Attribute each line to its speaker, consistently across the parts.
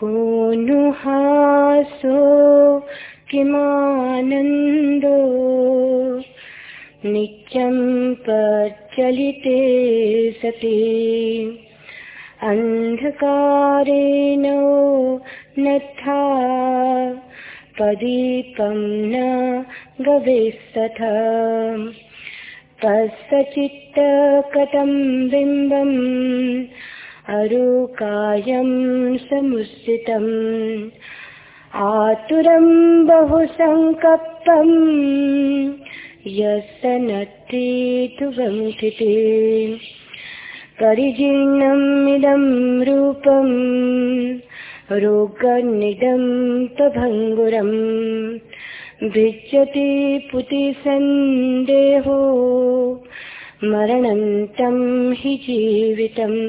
Speaker 1: कोनुहासो किमानन्दो। नित्यं प्रचलिते सति। अन्धकारेण नथा प्रदीपं न गवेस्तथ कथं बिम्बम् अरुकायं समुस्थितम् आतुरं बहु सङ्कप्पम् यस्सनत्थितुवङ्किते परिजीर्णम् इदं रूपम्। रोगनिदं प्रभङ्गुरम् भिज्यति पुतिसन्देहो मरणन्तं हि जीवितम्।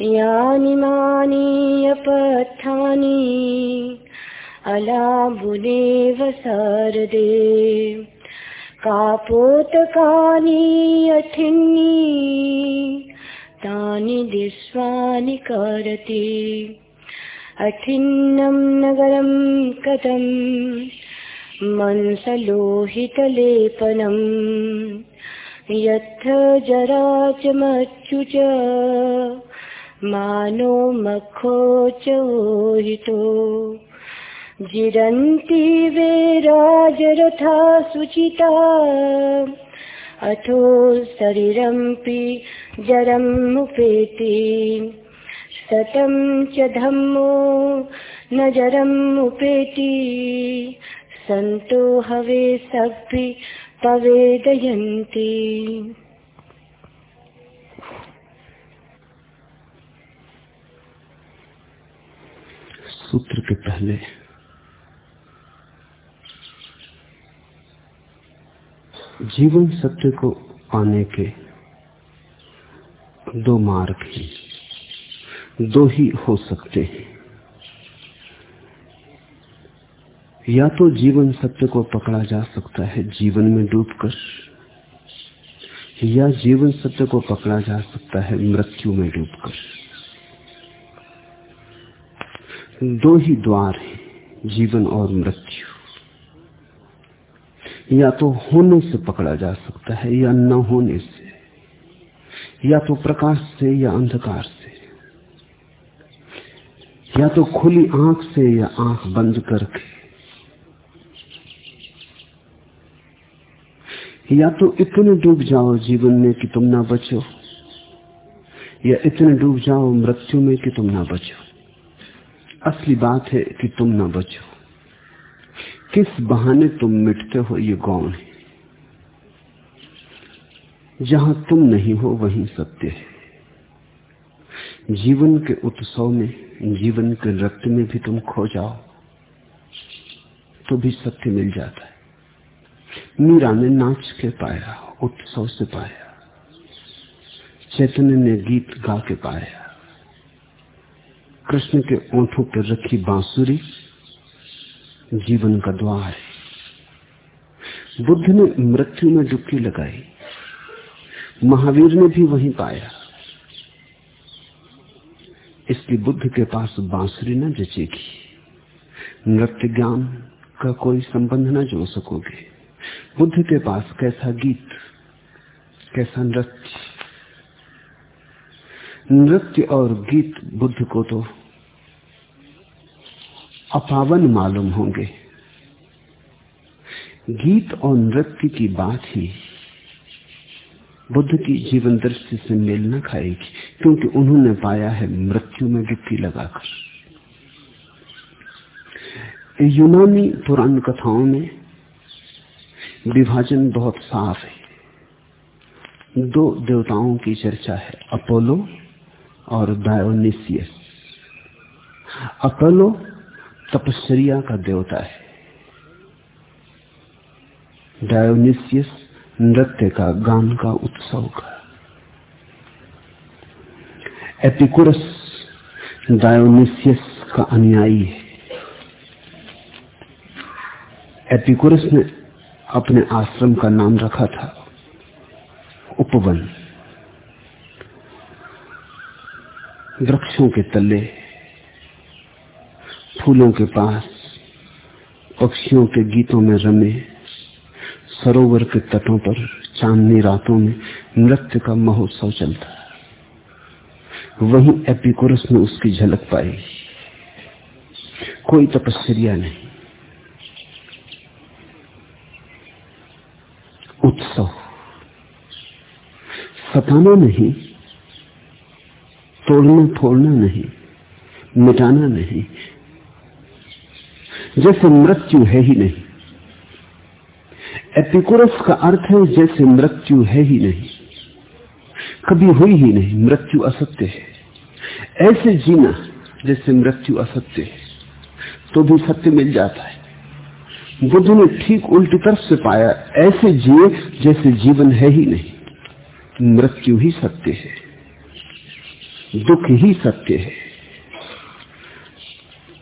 Speaker 1: यानि मानि अपथानि अलाबुनेव सारदे कापोतकानि अथिन्नि। तानि दिश्वानि कारति। अठिन्नं नगरं कथं? मंसलोहितलेपनम् यत्र जरा च मच्चु च मानो मखो चोहितो। जिरन्ति वेराजरथा सुचिता। अथो शरीरमपि जरमुपेति सतं च धम्मो न जरमुपेति सन्तो हवे सभि पवेदयन्ति।
Speaker 2: सूत्र के पहले। जीवन सत्य को पाने के दो मार्ग हैं। दो ही हो सकते हैं। या तो जीवन सत्य को पकड़ा जा सकता है जीवन में डूबकर, या जीवन सत्य को पकड़ा जा सकता है मृत्यु में डूबकर। दो ही द्वार हैं, जीवन और मृत्यु। या तो होने से पकड़ा जा सकता है, या न होने से। या तो प्रकाश से, या अंधकार से। या तो खुली आँख से, या आँख बंद करके। या तो इतने डूब जाओ जीवन में कि तुम ना बचो। या इतने डूब जाओ मृत्यु में कि तुम ना बचो। असली बात है कि तुम ना बचो। किस बहाने तुम मिटते हो, ये गौण है। जहाँ तुम नहीं हो, वहीं सत्य है। जीवन के उत्सव में, जीवन के रक्त में भी तुम खो जाओ तो भी सत्य मिल जाता है। मीरा ने नाच के पाया, उत्सव से पाया। चैतन्य ने गीत गा के पाया। कृष्ण के ओंठों पर रखी बांसुरी जीवन का द्वार है। बुद्ध ने मृत्यु में डुबकी लगाई। महावीर ने भी वहीं पाया। इसलिए बुद्ध के पास बांसुरी न जचेगी नृत्य ज्ञान का कोई संबंध न जोड़ सकोगे। बुद्ध के पास कैसा गीत, कैसा नृत्य? नृत्य और गीत बुद्ध को तो अपावन मालूम होंगे। गीत और नृत्य की बात ही बुद्ध की जीवन दृष्टि से मेल न खाएगी, क्योंकि उन्होंने पाया है मृत्यु में डुबकी लगाकर। यूनानी पुराण कथाओं में विभाजन बहुत साफ़ है। दो देवताओं की चर्चा है, अपोलो और डायोनिसियस अपोलो तपस्या का देवता है। डायोनिसियस नृत्य का, गान का, उत्सव का। एपिकुरस डायोनिसियस का अनुयायी है। एपिकुरस ने अपने आश्रम का नाम रखा था, उपवन। वृक्षों के तले फूलों के पास, पक्षियों के गीतों में रमे, सरोवर के तटों पर चांदनी रातों में नृत्य का महोत्सव चलता। वहीं एपिकोरस ने उसकी झलक पाई। कोई तपस्या नहीं। उत्सव। सताना नहीं तोड़ना फोड़ना नहीं, मिटाना नहीं जैसे मृत्यु है ही नहीं। एपिकुरस का अर्थ है जैसे मृत्यु है ही नहीं। कभी हुई ही नहीं, मृत्यु असत्य है। ऐसे जीना जैसे मृत्यु असत्य है तो भी सत्य मिल जाता है। बुद्ध ने ठीक उल्टी तरफ़ से पाया, ऐसे जिए जैसे जीवन है ही नहीं। मृत्यु ही सत्य है, दुख ही सत्य है।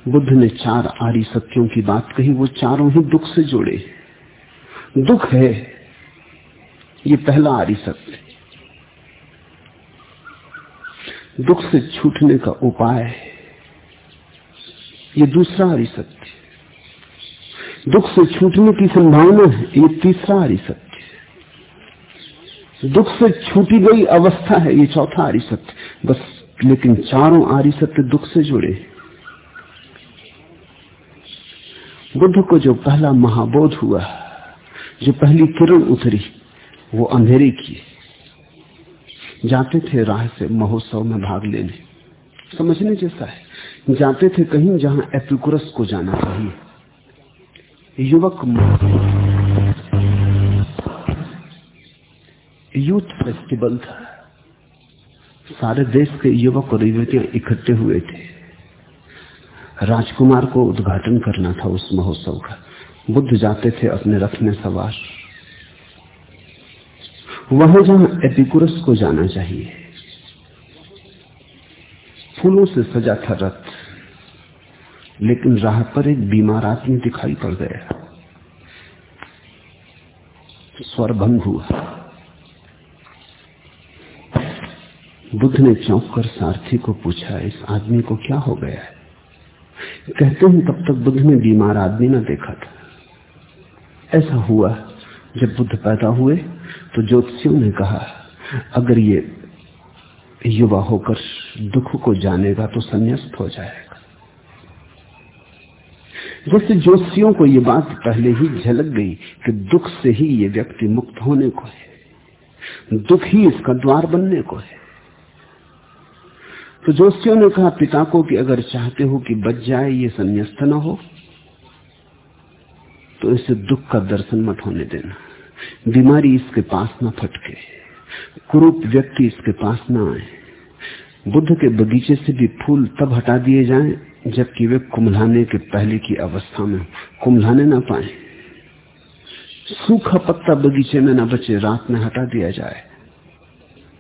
Speaker 2: बुद्ध ने चार आरी सत्यों की बात कही, वो चारों ही दुख से जुड़े दुख है, ये पहला आरी सत्य दुख से छूटने का उपाय है, ये दूसरा आरी सत्य दुख से छूटने की संभावना है, ये तीसरा हरी सत्य दुख से छूटी गई अवस्था है, ये चौथा आरी सत्य बस, लेकिन चारों आरी सत्य दुख से जुड़े बुद्ध को जो पहला महाबोध हुआ, जो पहली किरण उतरी, वो अंधेरे की जाते थे राह से महोत्सव में भाग लेने। समझने जैसा है। जाते थे कहीं जहाँ एपिकुरस को जाना चाहिए। युवक यूथ फेस्टिवल था। सारे देश के युवक और युवतियाँ इकट्ठे हुए थे। राजकुमार को उद्घाटन करना था उस महोत्सव का। बुद्ध जाते थे अपने रथ में सवार। वहाँ जहाँ एपिकुरस को जाना चाहिए, फूलों से सजा था रथ, लेकिन राह पर एक बीमार आदमी दिखाई पड़ गया। स्वर भंग हुआ। बुद्ध ने चौंक कर सारथी को पूछा, इस आदमी को क्या हो गया है? कहते हैं, तब तक बुद्ध ने बीमार आदमी ना देखा था। ऐसा हुआ, जब बुद्ध पैदा हुए तो ज्योतिषियों ने कहा, अगर ये युवा होकर दुख को जानेगा तो संन्यास्त हो जाएगा। जैसे ज्योतिषियों को ये बात पहले ही झलक गई कि दुख से ही ये व्यक्ति मुक्त होने को है। दुख ही इसका द्वार बनने को है। तो जोशियों ने कहा, पिता को कि अगर चाहते हो कि बच जाए, ये संन्यास्त न हो तो इसे दुख का दर्शन मत होने देना। बीमारी इसके पास न फटके, कुरूप व्यक्ति इसके पास न आए। बुद्ध के बगीचे से भी फूल तब हटा दिए जाएँ, जबकि वे कुमलाने के पहले की अवस्था में कुमलाने ना पाए। सूखा पत्ता बगीचे में ना बचे, रात में हटा दिया जाए।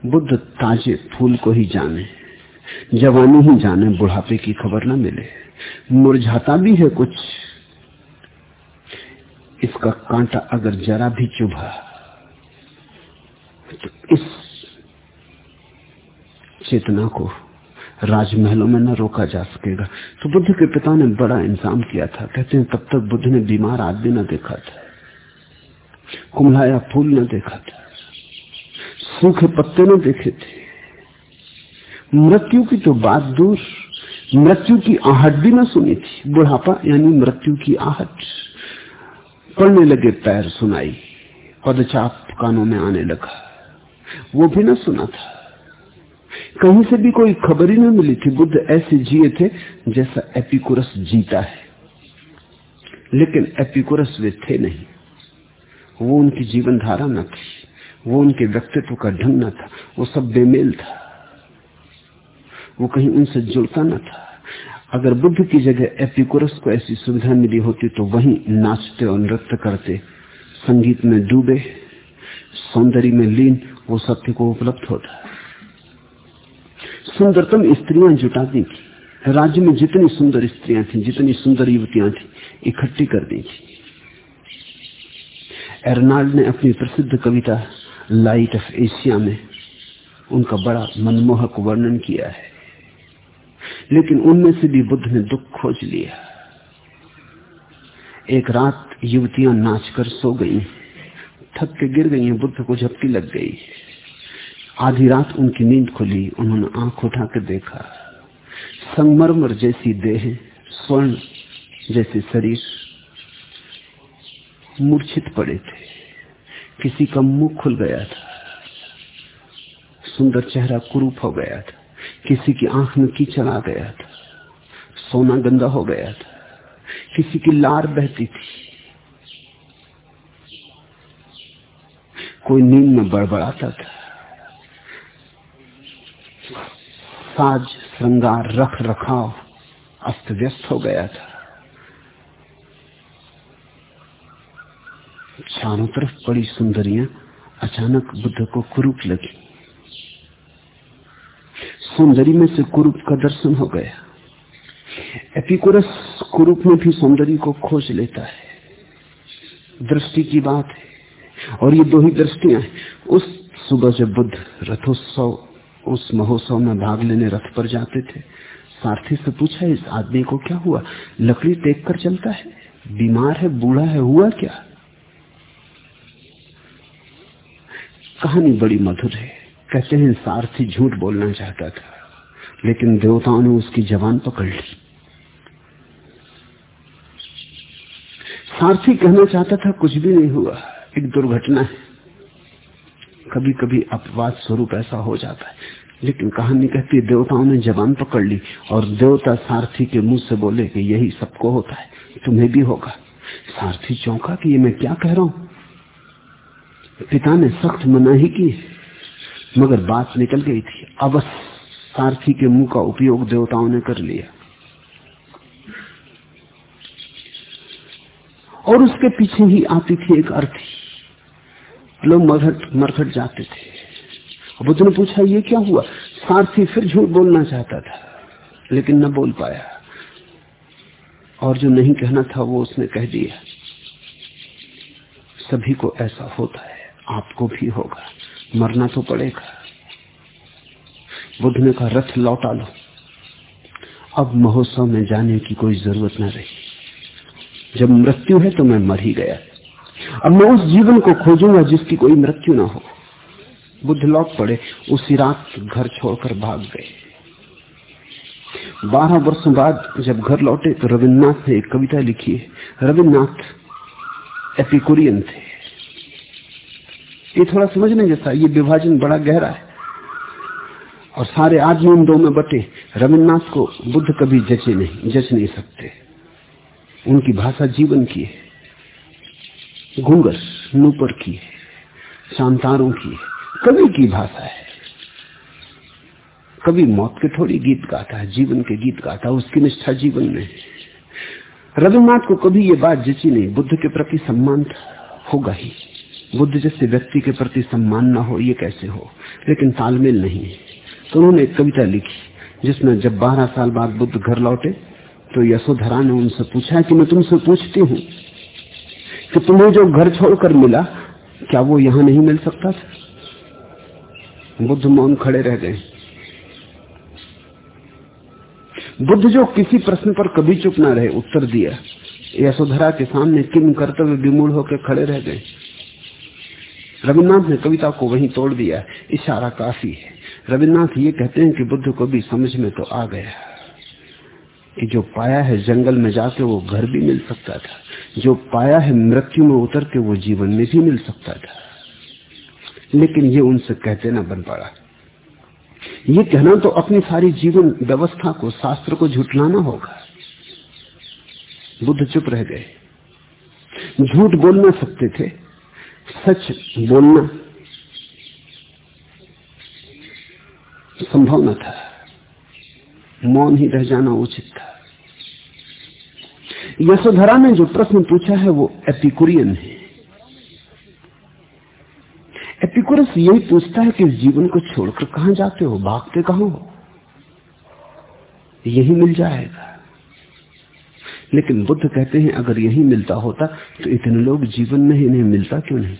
Speaker 2: बुद्ध ताजे फूल को ही जाने। जवानी ही जाने, बुढ़ापे की खबर ना मिले। मुरझाता भी है कुछ। इसका कांटा अगर जरा भी चुभा तो इस चेतना को राजमहलों में न रोका जा सकेगा। तो बुद्ध के पिता ने बड़ा इंतज़ाम किया था। कहते हैं, तब तक बुद्ध ने बीमार आदमी न देखा था। कुमलाया फूल न देखा था। सूखे पत्ते न देखे थे। मृत्यु की तो बात दूर मृत्यु की आहट भी ना सुनी थी। बुढ़ापा यानी मृत्यु की आहट। पड़ने लगे पैर सुनाई, पदचाप कानों में आने लगा। वो भी न सुना था। कहीं से भी कोई खबर ही नहीं मिली थी। बुद्ध ऐसे जिए थे जैसा एपिकुरस जीता है। लेकिन एपिकुरस वे थे नहीं। वो उनकी जीवन धारा न थी। वो उनके व्यक्तित्व का ढंग न था। वो सब बेमेल था। वो कहीं उनसे जुड़ता न था। अगर बुद्ध की जगह एपिकुरस को ऐसी सुविधा मिली होती तो वहीं नाचते और नृत्य करते। संगीत में डूबे, सौंदर्य में लीन, वो सत्य को उपलब्ध होता। सुंदरतम स्त्रियाँ जुटा दी थी। राज्य में जितनी सुंदर स्त्रियाँ थी, जितनी सुंदर युवतियाँ थी, इकट्ठी कर दी थी। एर्नाल्ड ने अपनी प्रसिद्ध कविता, लाइट ऑफ़ एशिया में उनका बड़ा मनमोहक वर्णन किया है। लेकिन उनमें से भी बुद्ध ने दुख खोज लिया। एक रात युवतियाँ नाचकर सो गई। थक के गिर गई, बुद्ध को झपकी लग गई। आधी रात उनकी नींद खुली, उन्होंने आँख उठा के देखा। संगमरमर जैसी देह, स्वर्ण जैसे शरीर मूर्छित पड़े थे। किसी का मुँह खुल गया था। सुंदर चेहरा कुरूप हो गया था। किसी की आँख में कीचड़ आ गया था। सोना गंदा हो गया था। किसी की लार बहती थी। कोई नींद में बड़बड़ाता था। साज, श्रृंगार रख रखाव अस्त व्यस्त हो गया था। चारों तरफ़ बड़ी सुंदरियाँ अचानक बुद्ध को कुरूप लगी। सौंदर्य में से कुरूप का दर्शन हो गया। एपिकुरस कुरूप में भी सौंदर्य को खोज लेता है। दृष्टि की बात है। और ये दो ही दृष्टियाँ हैं। उस सुबह जब बुद्ध रथोत्सव, उस महोत्सव में भाग लेने रथ पर जाते थे, सारथी से पूछा, इस आदमी को क्या हुआ? लकड़ी टेक कर चलता है? बीमार है? बूढ़ा है? हुआ क्या? कहानी बड़ी मधुर है। कहते हैं सारथी झूठ बोलना चाहता था, लेकिन देवताओं ने उसकी जवान पकड़ ली। सारथी कहना चाहता था, कुछ भी नहीं हुआ, एक दुर्घटना है। कभी कभी अपवाद स्वरूप ऐसा हो जाता है, लेकिन कहानी कहती है, देवताओं ने जवान पकड़ ली, और देवता सारथी के मुँह से बोले कि यही सबको होता है, तुम्हें भी होगा। सारथी चौंका कि ये मैं क्या कह रहा हूँ? पिता ने सख्त मना ही। की मगर बात निकल गई थी। अब सारथी के मुँह का उपयोग देवताओं ने कर लिया। और उसके पीछे ही आती थी एक अर्थी। लोग मरघट मरघट जाते थे। बुद्ध ने पूछा, ये क्या हुआ? सारथी फिर झूठ बोलना चाहता था, लेकिन न बोल पाया। और जो नहीं कहना था, वो उसने कह दिया, सभी को ऐसा होता है, आपको भी होगा। मरना तो पड़ेगा। बुद्ध ने कहा, रथ लौटा लो। अब महोत्सव में जाने की कोई ज़रूरत न रही। जब मृत्यु है तो मैं मर ही गया। अब मैं उस जीवन को खोजूँगा जिसकी कोई मृत्यु ना हो। बुद्ध लौट पड़े, उसी रात घर छोड़कर भाग गए। बारह वर्षों बाद जब घर लौटे तो रविन्द्रनाथ ने एक कविता लिखी है। रविन्द्रनाथ एपिकुरियन थे। ये थोड़ा समझने जैसा, ये विभाजन बड़ा गहरा है। और सारे आदमी उन दो में बटे रविन्द्रनाथ को बुद्ध कभी जचे नहीं, जच नहीं सकते। उनकी भाषा जीवन की है घूंगर नूपर की है, शांतारों की है, कवि की भाषा है। कवि मौत के थोड़ी गीत गाता है, जीवन के गीत गाता है, उसकी निष्ठा जीवन में रविन्द्रनाथ को कभी ये बात जची नहीं, बुद्ध के प्रति सम्मान होगा ही। बुद्ध जैसे व्यक्ति के प्रति सम्मान ना हो, ये कैसे हो? लेकिन तालमेल नहीं। तो उन्होंने एक कविता लिखी, जिसमें जब बारह साल बाद बुद्ध घर लौटे तो यशोधरा ने उनसे पूछा कि मैं तुमसे पूछती हूँ कि तुम्हें जो घर छोड़कर मिला, क्या वो यहाँ नहीं मिल सकता था? बुद्ध मौन खड़े रह गए। बुद्ध जो किसी प्रश्न पर कभी चुप ना रहे, उत्तर दिया। यशोधरा के सामने किम कर्तव्य विमूल होकर खड़े रह गए। रविन्द्रनाथ ने कविता को वहीं तोड़ दिया। इशारा काफ़ी है। रविन्द्रनाथ ये कहते हैं कि बुद्ध को भी समझ में तो आ गया। कि जो पाया है जंगल में जाके वो घर भी मिल सकता था। जो पाया है मृत्यु में उतर के वो जीवन में भी मिल सकता था। लेकिन ये उनसे कहते ना बन पड़ा। ये कहना तो अपनी सारी जीवन व्यवस्था को, शास्त्र को झुटलाना होगा। बुद्ध चुप रह गए। झूठ बोल ना सकते थे। सच बोलना संभव न था। मौन ही रह जाना उचित था। यशोधरा ने जो प्रश्न पूछा है, वो एपिकुरियन है। एपिकुरस यही पूछता है कि इस जीवन को छोड़कर कहाँ जाते हो? भागते कहाँ हो? यही मिल जाएगा। लेकिन बुद्ध कहते हैं, अगर यही मिलता होता तो इतने लोग जीवन में ही नहीं मिलता, क्यों नहीं?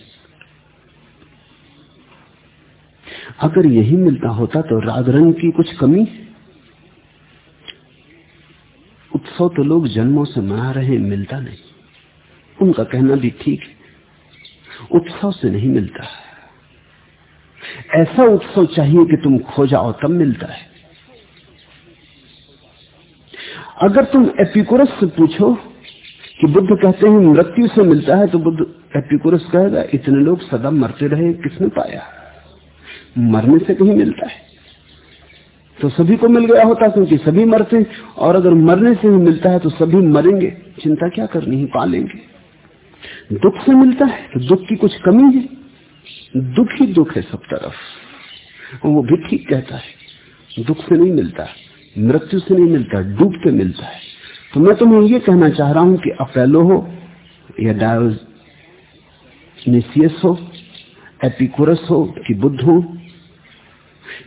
Speaker 2: अगर यही मिलता होता तो राग रंग की कुछ कमी? उत्सव तो लोग जन्मों से मना रहे मिलता नहीं। उनका कहना भी ठीक है। उत्सव से नहीं मिलता। ऐसा उत्सव चाहिए कि तुम खो जाओ, तब मिलता है। अगर तुम एपिकोरस से पूछो कि बुद्ध कहते हैं मृत्यु से मिलता है तो बुद्ध एपिकोरस कहेगा, इतने लोग सदा मरते रहे, किसने पाया? मरने से कहीं मिलता है। तो सभी को मिल गया होता, क्योंकि सभी मरते, और अगर मरने से ही मिलता है तो सभी मरेंगे। चिंता क्या करनी है? पालेंगे। दुख से मिलता है तो दुख की कुछ कमी है। दुख ही दुख है सब तरफ़। वो भी ठीक कहता है, दुख से नहीं मिलता। मृत्यु से नहीं मिलता, डूब के मिलता है। तो मैं तुम्हें ये कहना चाह रहा हूँ कि अपेलो हो, या डायोनिसियस हो, एपिकुरस हो, कि बुद्ध हो,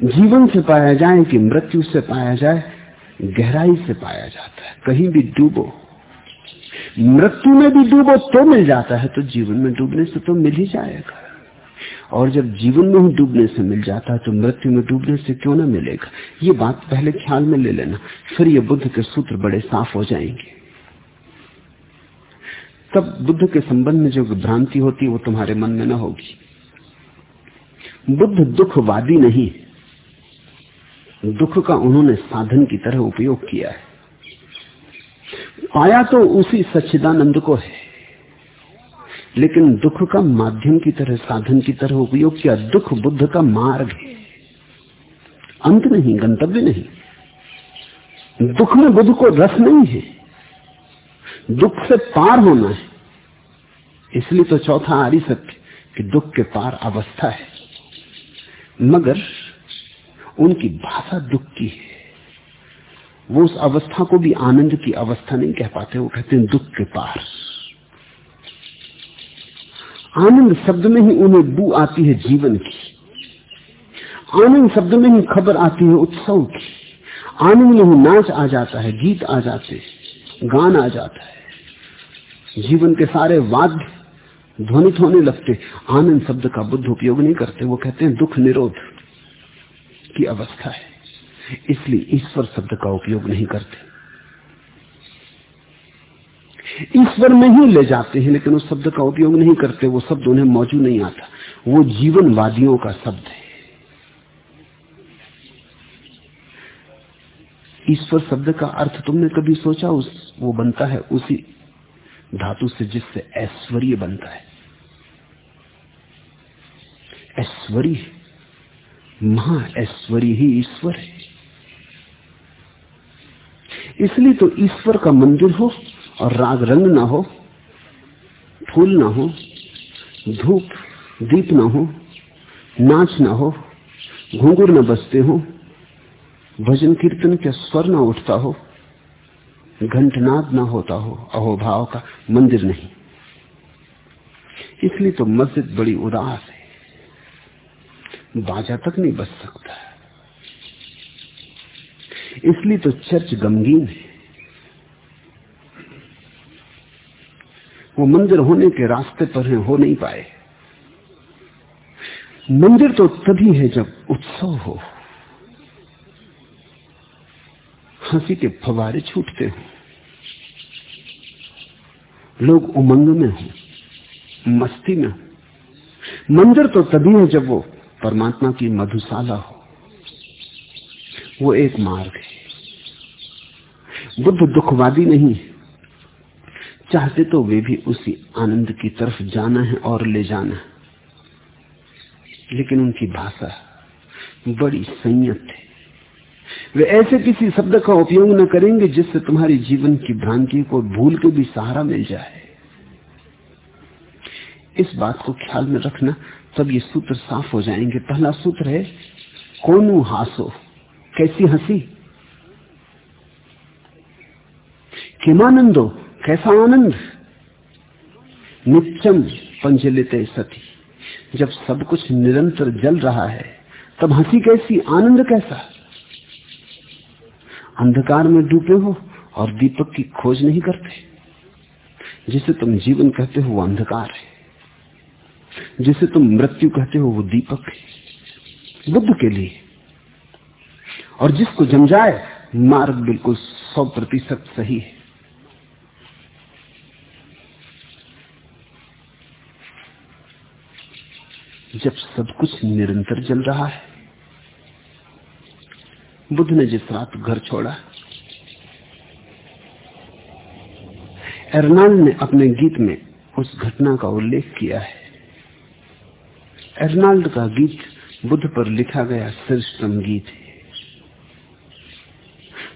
Speaker 2: जीवन से पाया जाए कि मृत्यु से पाया जाए, गहराई से पाया जाता है, कहीं भी डूबो। मृत्यु में भी डूबो तो मिल जाता है तो जीवन में डूबने से तो मिल ही जाएगा। और जब जीवन में ही डूबने से मिल जाता है तो मृत्यु में डूबने से क्यों ना मिलेगा? ये बात पहले ख्याल में ले लेना, फिर ये बुद्ध के सूत्र बड़े साफ़ हो जाएँगे। तब बुद्ध के संबंध में जो भ्रांति होती है, वो तुम्हारे मन में न होगी। बुद्ध दुखवादी नहीं दुख का उन्होंने साधन की तरह उपयोग किया है। पाया तो उसी सच्चिदानंद को है। लेकिन दुख का माध्यम की तरह, साधन की तरह उपयोग किया, दुख बुद्ध का मार्ग है। अंत नहीं, गंतव्य नहीं। दुख में बुद्ध को रस नहीं है। दुख से पार होना है। इसलिए तो चौथा आरी सत्य कि दुख के पार अवस्था है। मगर उनकी भाषा दुख की है। वो उस अवस्था को भी आनंद की अवस्था नहीं कह पाते, वो कहते हैं दुख के पार। आनंद शब्द में ही उन्हें बू आती है जीवन की। आनंद शब्द में ही खबर आती है उत्सव की। आनंद में ही नाच आ जाता है, गीत आ जाते गान आ जाता है। जीवन के सारे वाद्य ध्वनित होने लगते, आनंद शब्द का बुद्ध उपयोग नहीं करते। वो कहते हैं, दुख निरोध की अवस्था है। इसलिए ईश्वर शब्द का उपयोग नहीं करते। ईश्वर में ही ले जाते हैं, लेकिन उस शब्द का उपयोग नहीं करते, वो शब्द उन्हें मौजूद नहीं आता। वो जीवनवादियों का शब्द है। ईश्वर शब्द का अर्थ तुमने कभी सोचा? उस, वो बनता है उसी धातु से जिससे ऐश्वर्य बनता है। ऐश्वर्य महा ऐश्वर्य ही ईश्वर है। इसलिए तो ईश्वर का मंदिर हो और राग रंग ना हो, फूल ना हो, धूप, दीप ना हो, नाच ना हो घुंगुर न बसते हो, भजन कीर्तन के स्वर ना उठता हो, घंटनाद ना होता हो, अहोभाव का मंदिर नहीं। इसलिए तो मस्जिद बड़ी उदास है। बाजा तक नहीं बच सकता। इसलिए तो चर्च गमगीन है। वो मंदिर होने के रास्ते पर है, हो नहीं पाए। मंदिर तो तभी है जब उत्सव हो। हँसी के फवारे छूटते हो। लोग उमंग में हो, मस्ती में हो। मंदिर तो तभी है जब वो परमात्मा की मधुशाला हो। वो एक मार्ग है। बुद्ध दुखवादी नहीं है। चाहते तो वे भी उसी आनंद की तरफ़ जाना है और ले जाना है। लेकिन उनकी भाषा बड़ी संयत है। वे ऐसे किसी शब्द का उपयोग न करेंगे जिससे तुम्हारी जीवन की भ्रांति को भूल के भी सहारा मिल जाए। इस बात को ख्याल में रखना, तब ये सूत्र साफ़ हो जाएँगे। पहला सूत्र है, कोनू हासो? कैसी हँसी? किमानंदो? कैसा आनंद? नित्यम पंचलित सती। जब सब कुछ निरंतर जल रहा है, तब हँसी कैसी, आनंद कैसा? अंधकार में डूबे हो और दीपक की खोज नहीं करते। जिसे तुम जीवन कहते हो वो अंधकार है। जिसे तुम मृत्यु कहते हो वो दीपक है। बुद्ध के लिए। और जिसको जम जाए, मार्ग बिल्कुल सौ प्रतिशत सही है। जब सब कुछ निरंतर जल रहा है। बुद्ध ने जिस रात घर छोड़ा एर्नाल्ड ने अपने गीत में उस घटना का उल्लेख किया है। एर्नाल्ड का गीत बुद्ध पर लिखा गया श्रेष्ठतम गीत है।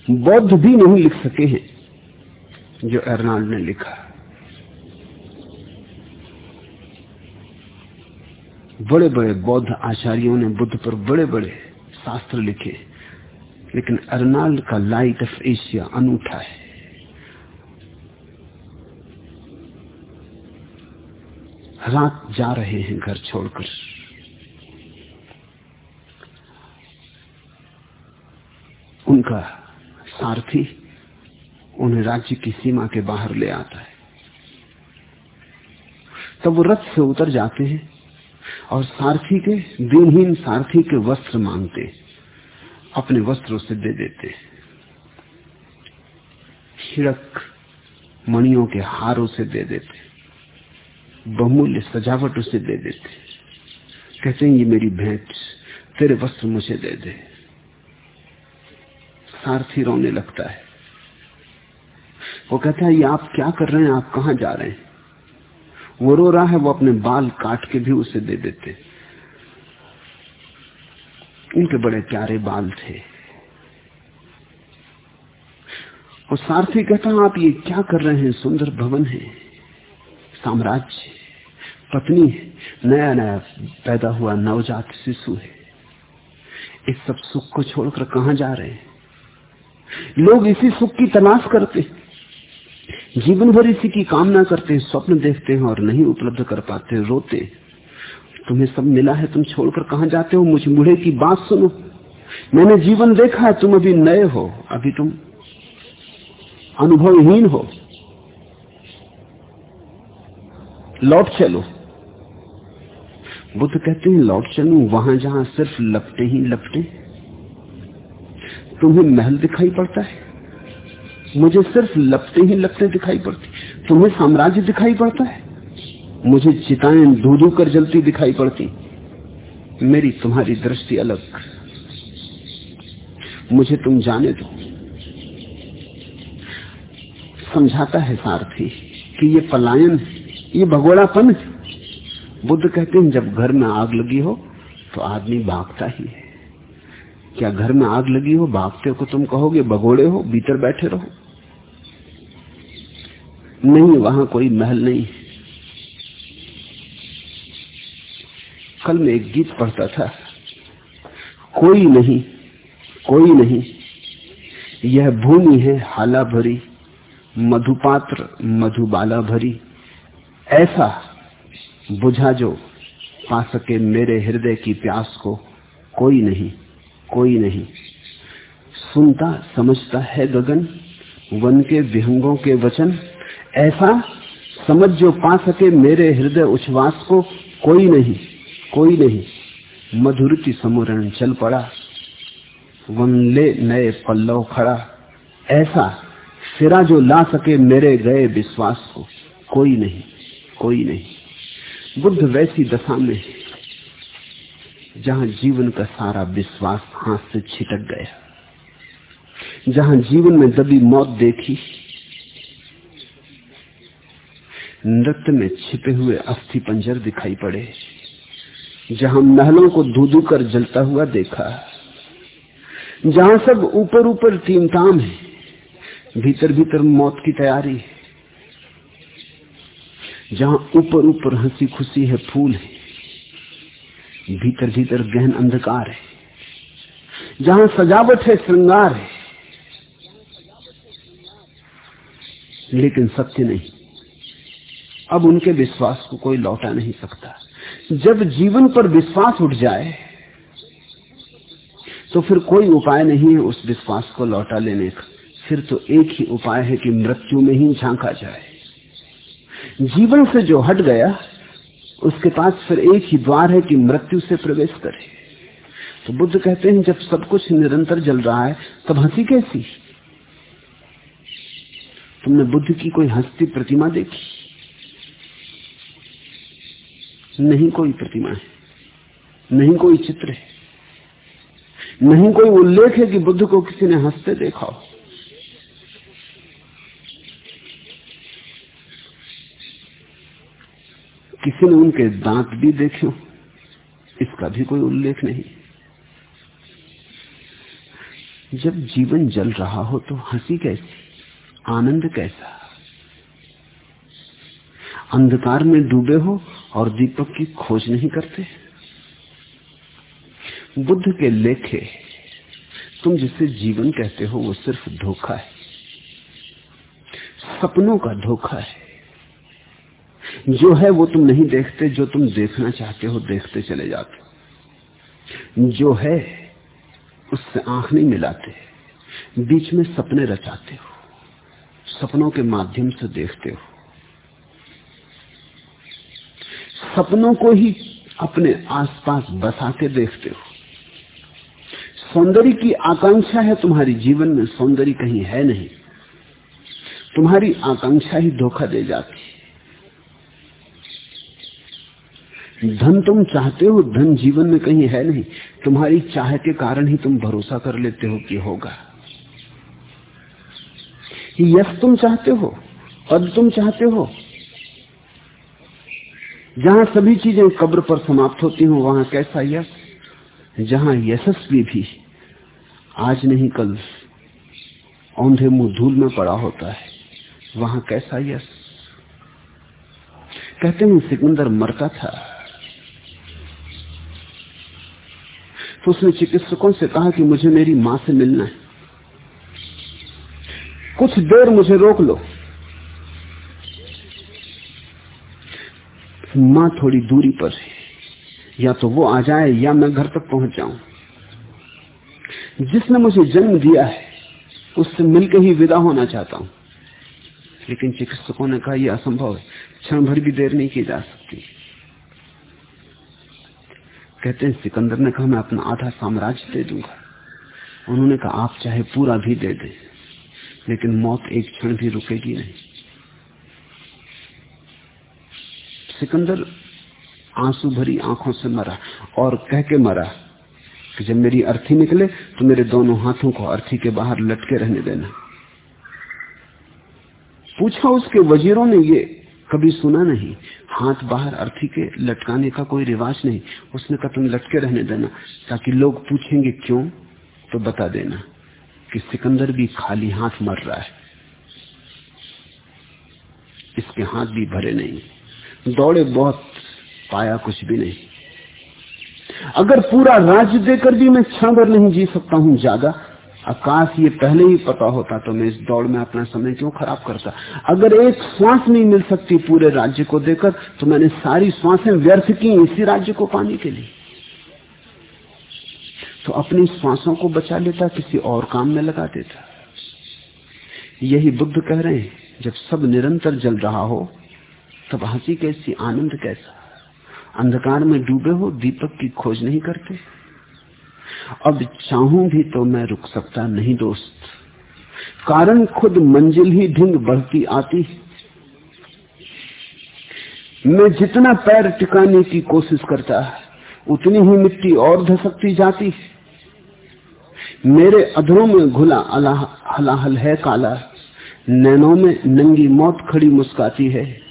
Speaker 2: बौद्ध भी नहीं लिख सके हैं जो एर्नाल्ड ने लिखा। बड़े बड़े बौद्ध आचार्यों ने बुद्ध पर बड़े बड़े शास्त्र लिखे, लेकिन अर्नाल्ड का लाइट ऑफ़ एशिया अनूठा है। रात जा रहे हैं घर छोड़कर। उनका सारथी उन्हें राज्य की सीमा के बाहर ले आता है। तब वो रथ से उतर जाते हैं। और सारथी के, दिनहीन सारथी के वस्त्र मांगते, अपने वस्त्रों से दे देते। हिड़क मणियों के हारों से दे देते, बहुमूल्य सजावट उसे दे देते। कहते हैं, ये मेरी भेंट, तेरे वस्त्र मुझे दे दे। सारथी रोने लगता है। वो कहता है, ये आप क्या कर रहे हैं? आप कहा जा रहे हैं? वो रो रहा है, वो अपने बाल काट के भी उसे दे देते। उनके बड़े प्यारे बाल थे। और सारथी कहता आप ये क्या कर रहे हैं? सुंदर भवन है, साम्राज्य पत्नी है नया नया पैदा हुआ नवजात शिशु है। इस सब सुख को छोड़कर कहा जा रहे हैं? लोग इसी सुख की तलाश करते हैं। जीवन भर इसी की कामना करते हैं, स्वप्न देखते हैं और नहीं उपलब्ध कर पाते, रोते। तुम्हें सब मिला है, तुम छोड़कर कहा जाते हो? मुझे बूढ़े की बात सुनो। मैंने जीवन देखा है, तुम अभी नए हो। अभी तुम अनुभवहीन हो। लौट चलो। बुद्ध कहते हैं, लौट चलू, वहाँ जहाँ सिर्फ़ लपटे ही लपटे। तुम्हें महल दिखाई पड़ता है। मुझे सिर्फ़ लपटे ही लपटे दिखाई पड़ती। तुम्हें साम्राज्य दिखाई पड़ता है? मुझे चिताएँ धू धू कर जलती दिखाई पड़ती। मेरी तुम्हारी दृष्टि अलग। मुझे तुम जाने दो। समझाता है सारथी कि ये पलायन ये भगोड़ापन है। बुद्ध कहते हैं, जब घर में आग लगी हो तो आदमी भागता ही है। क्या घर में आग लगी हो, भागते को तुम कहोगे, भगोड़े हो, भीतर बैठे रहो। नहीं, वहाँ कोई महल नहीं। कल मैं एक गीत पढ़ता था। कोई नहीं कोई नहीं। यह भूमि है हाला भरी, मधुपात्र, मधुबाला भरी। ऐसा बुझा जो पा सके मेरे हृदय की प्यास को। कोई नहीं कोई नहीं। सुनता, समझता है गगन, वन के विहंगों के वचन। ऐसा समझ जो पा सके मेरे हृदय उच्छ्वास को कोई नहीं कोई नहीं। मधुर की समूरण चल पड़ा। वन नए पल्लव खड़ा। ऐसा सिरा जो ला सके मेरे गए विश्वास को कोई नहीं कोई नहीं। बुद्ध वैसी दशा में जहाँ जीवन का सारा विश्वास हाथ से छिटक गया। जहाँ जीवन में दबी मौत देखी नृत्य में छिपे हुए अस्थि पंजर दिखाई पड़े, जहाँ महलों को धू कर जलता हुआ देखा। जहाँ सब ऊपर ऊपर ताम है, भीतर भीतर मौत की तैयारी है। जहाँ ऊपर ऊपर हँसी खुशी है, फूल है, भीतर भीतर गहन अंधकार है। जहाँ सजावट है, श्रृंगार है। लेकिन सत्य नहीं। अब उनके विश्वास को कोई लौटा नहीं सकता। जब जीवन पर विश्वास उठ जाए तो फिर कोई उपाय नहीं है उस विश्वास को लौटा लेने का। फिर तो एक ही उपाय है कि मृत्यु में ही झांका जाए। जीवन से जो हट गया, उसके पास फिर एक ही द्वार है कि मृत्यु से प्रवेश करे। तो बुद्ध कहते हैं, जब सब कुछ निरंतर जल रहा है, तब हँसी कैसी? तुमने बुद्ध की कोई हंसती प्रतिमा देखी? नहीं कोई प्रतिमा है, नहीं कोई चित्र है, नहीं कोई उल्लेख है कि बुद्ध को किसी ने हँसते देखा हो। किसी ने उनके दांत भी देखे हो, इसका भी कोई उल्लेख नहीं। जब जीवन जल रहा हो तो हँसी कैसी, आनंद कैसा? अंधकार में डूबे हो और दीपक की खोज नहीं करते। बुद्ध के लेखे, तुम जिसे जीवन कहते हो, वो सिर्फ़ धोखा है। सपनों का धोखा है। जो है वो तुम नहीं देखते, जो तुम देखना चाहते हो, देखते चले जाते जो है, उससे आँख नहीं मिलाते, बीच में सपने रचाते हो, सपनों के माध्यम से देखते हो। सपनों को ही अपने आसपास बसा के देखते हो। सौंदर्य की आकांक्षा है तुम्हारी जीवन में, सौंदर्य कहीं है नहीं। तुम्हारी आकांक्षा ही धोखा दे जाती धन तुम चाहते हो, धन जीवन में कहीं है नहीं। तुम्हारी चाह के कारण ही तुम भरोसा कर लेते हो कि होगा। यश तुम चाहते हो, पद तुम चाहते हो जहाँ सभी चीज़ें कब्र पर समाप्त होती हो, वहाँ कैसा यश जहाँ यशस्वी भी आज नहीं, कल औंधे मुँह धूल में पड़ा होता है, वहाँ कैसा यश? कहते हैं, सिकंदर मरता था। तो उसने चिकित्सकों से कहा कि मुझे मेरी माँ से मिलना है। कुछ देर मुझे रोक लो। माँ थोड़ी दूरी पर है। या तो वो आ जाए या मैं घर तक पहुँच जाऊँ। जिसने मुझे जन्म दिया है, उससे मिलकर ही विदा होना चाहता हूँ। लेकिन चिकित्सकों ने कहा, यह असंभव है। क्षण भर भी देर नहीं की जा सकती। कहते हैं, सिकंदर ने कहा, मैं अपना आधा साम्राज्य दे दूँगा। उन्होंने कहा, आप चाहे पूरा भी दे दें, लेकिन मौत एक क्षण भी रुकेगी नहीं। सिकंदर आँसू भरी आँखों से मरा और कह के मरा कि जब मेरी अर्थी निकले तो मेरे दोनों हाथों को अर्थी के बाहर लटके रहने देना। पूछा उसके वजीरों ने ये, कभी सुना नहीं। हाथ बाहर अर्थी के लटकाने का कोई रिवाज नहीं। उसने कहा, तुम लटके रहने देना, ताकि लोग पूछेंगे क्यों तो बता देना कि सिकंदर भी खाली हाथ मर रहा है। इसके हाथ भी भरे नहीं। दौड़े बहुत, पाया कुछ भी नहीं। अगर पूरा राज्य देकर भी मैं क्षण नहीं जी सकता हूँ ज़्यादा आकाश ये पहले ही पता होता तो मैं इस दौड़ में अपना समय क्यों खराब करता? अगर एक श्वास नहीं मिल सकती पूरे राज्य को देकर तो मैंने सारी श्वासें व्यर्थ की इसी राज्य को पाने के लिए। तो अपनी श्वासों को बचा लेता, किसी और काम में लगा देता। यही बुद्ध कह रहे हैं, जब सब निरंतर जल रहा हो तब हँसी कैसी, आनंद कैसा? अंधकार में डूबे हो, दीपक की खोज नहीं करते? अब चाहूँ भी तो मैं रुक सकता नहीं दोस्त। कारण खुद मंजिल ही ढिंग बढ़ती आती मैं जितना पैर टिकाने की कोशिश करता, उतनी ही मिट्टी और धसकती जाती मेरे अधरों में घुला हलाहल है काला। नैनों में नंगी मौत खड़ी मुस्काती है।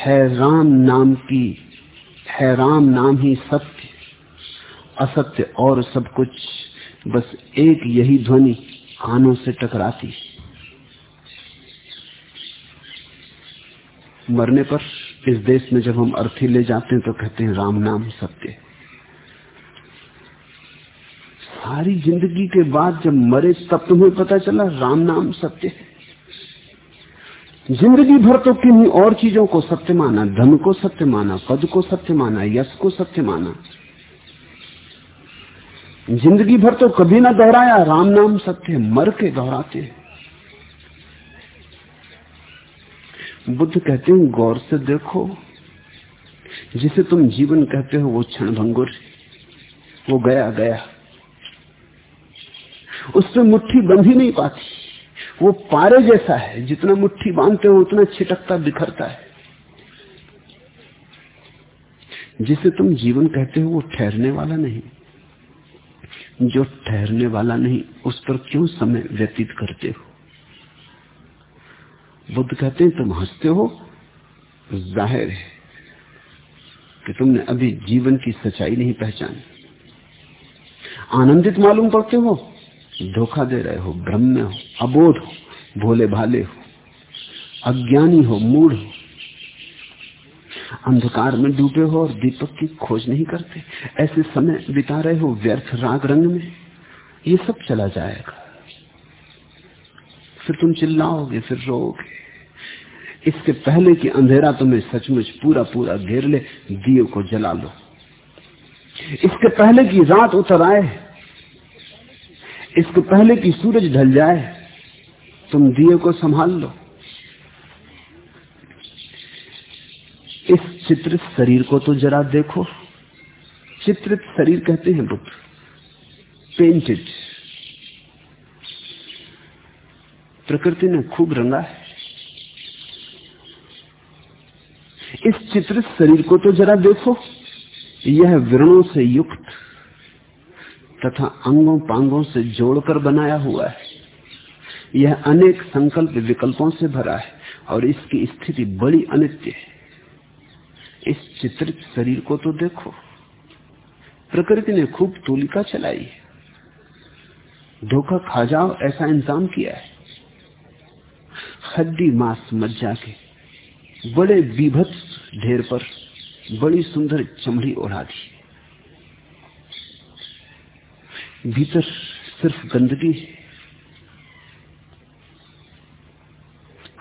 Speaker 2: है राम नाम की, है राम नाम ही सत्य। असत्य और सब कुछ बस एक यही ध्वनि कानों से टकराती मरने पर इस देश में जब हम अर्थी ले जाते हैं तो कहते हैं राम नाम सत्य। सारी ज़िंदगी के बाद जब मरे तब तुम्हें पता चला राम नाम सत्य है। ज़िंदगी भर तो किन्हीं और चीज़ों को सत्य माना, धन को सत्य माना, पद को सत्य माना, यश को सत्य माना। ज़िंदगी भर तो कभी ना दोहराया, राम नाम सत्य, मर के दोहराते। बुद्ध कहते हैं, गौर से देखो, जिसे तुम जीवन कहते हो, वो क्षण भंगुर वो गया गया। उससे मुट्ठी बंध ही नहीं पाती। वो पारे जैसा है, जितना मुट्ठी बांधते हो, उतना छिटकता बिखरता है। जिसे तुम जीवन कहते हो, वो ठहरने वाला नहीं। जो ठहरने वाला नहीं, उस पर क्यों समय व्यतीत करते हो? बुद्ध कहते हैं, तुम हँसते हो, ज़ाहिर है कि तुमने अभी जीवन की सच्चाई नहीं पहचानी। आनंदित मालूम पड़ते हो धोखा दे रहे हो भ्रम में हो, अबोध हो भोले भाले हो, अज्ञानी हो, मूढ़ हो। अंधकार में डूबे हो और दीपक की खोज नहीं करते। ऐसे समय बिता रहे हो व्यर्थ राग रंग में। ये सब चला जाएगा। फिर तुम चिल्लाओगे, फिर रोगे इसके पहले कि अंधेरा तुम्हें सचमुच पूरा पूरा घेर ले दियो को जला लो। इसके पहले कि रात उतर आए इसके पहले कि सूरज ढल जाए, तुम दिए को संभाल लो। इस चित्रित शरीर को तो जरा देखो। चित्रित शरीर कहते हैं बुद्ध। पेंटेड प्रकृति ने खूब रंगा है। इस चित्रित शरीर को तो जरा देखो। यह विरणों से युक्त। तथा अंगों पांगों से जोड़कर बनाया हुआ है। यह अनेक संकल्प विकल्पों से भरा है और इसकी स्थिति बड़ी अनित्य है। इस चित्रित शरीर को तो देखो। प्रकृति ने खूब तूलिका चलाई है। धोखा खा जाओ ऐसा इंतज़ाम किया है। हड्डी मांस मज्जा के बड़े विभत्स ढेर पर बड़ी सुंदर चमड़ी ओढ़ा दी। भीतर सिर्फ़ गंदगी है।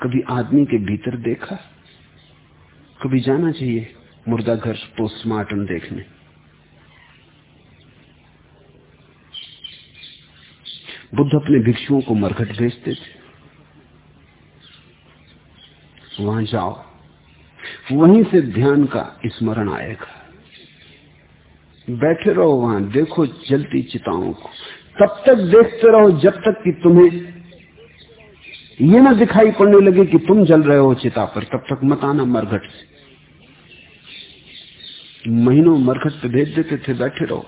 Speaker 2: कभी आदमी के भीतर देखा, कभी जाना चाहिए मुर्दा घर पोस्टमार्टम देखने। बुद्ध अपने भिक्षुओं को मरघट भेजते थे। वहाँ जाओ, वहीं से ध्यान का स्मरण आएगा। बैठे रहो वहाँ, देखो जलती चिताओं को। तब तक देखते रहो जब तक कि तुम्हें ये ना दिखाई पड़ने लगे कि तुम जल रहे हो चिता पर, तब तक मत आना मरघट से। महीनों मरघट पे भेज देते थे, बैठे रहो।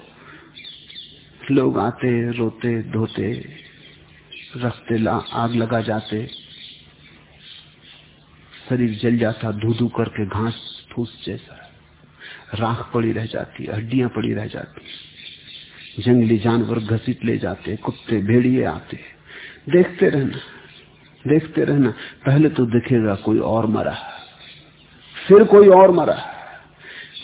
Speaker 2: लोग आते, रोते, धोते, रखते आग लगा जाते। शरीर जल जाता धू धू करके घास फूस जैसा। राख पड़ी रह जाती है, हड्डियाँ पड़ी रह जाती जंगली जानवर घसीट ले जाते कुत्ते, भेड़िए आते देखते रहना देखते रहना। पहले तो दिखेगा कोई और मरा। फिर कोई और मरा।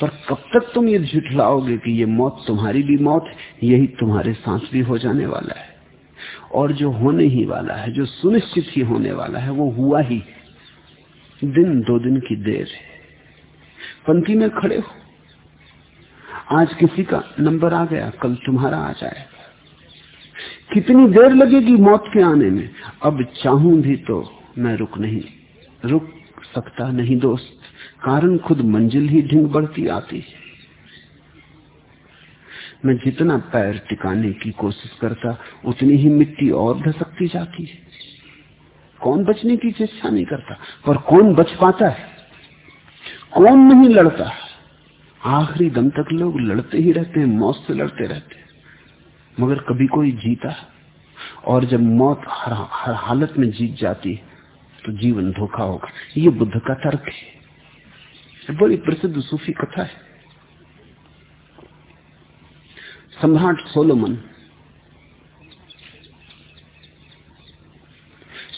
Speaker 2: पर कब तक तुम ये झुठलाओगे कि ये मौत तुम्हारी भी मौत यही तुम्हारे सांस भी हो जाने वाला है। और जो होने ही वाला है, जो सुनिश्चित ही होने वाला है, वो हुआ ही। दिन दो दिन की देर है। पंक्ति में खड़े हो। आज किसी का नंबर आ गया, कल तुम्हारा आ जाए। कितनी देर लगेगी मौत के आने में? अब चाहूँ भी तो मैं रुक नहीं, रुक सकता नहीं दोस्त। कारण खुद मंजिल ही ढिंग बढ़ती आती है। मैं जितना पैर टिकाने की कोशिश करता, उतनी ही मिट्टी और धसकती जाती है। कौन बचने की चेष्टा नहीं करता, पर कौन बच पाता है? कौन नहीं लड़ता? आखिरी दम तक लोग लड़ते ही रहते हैं मौत से लड़ते रहते हैं। मगर कभी कोई जीता और जब मौत हर, हर हालत में जीत जाती है तो जीवन धोखा होगा। ये बुद्ध का तर्क है। बड़ी प्रसिद्ध सूफी कथा है। सम्राट सोलोमन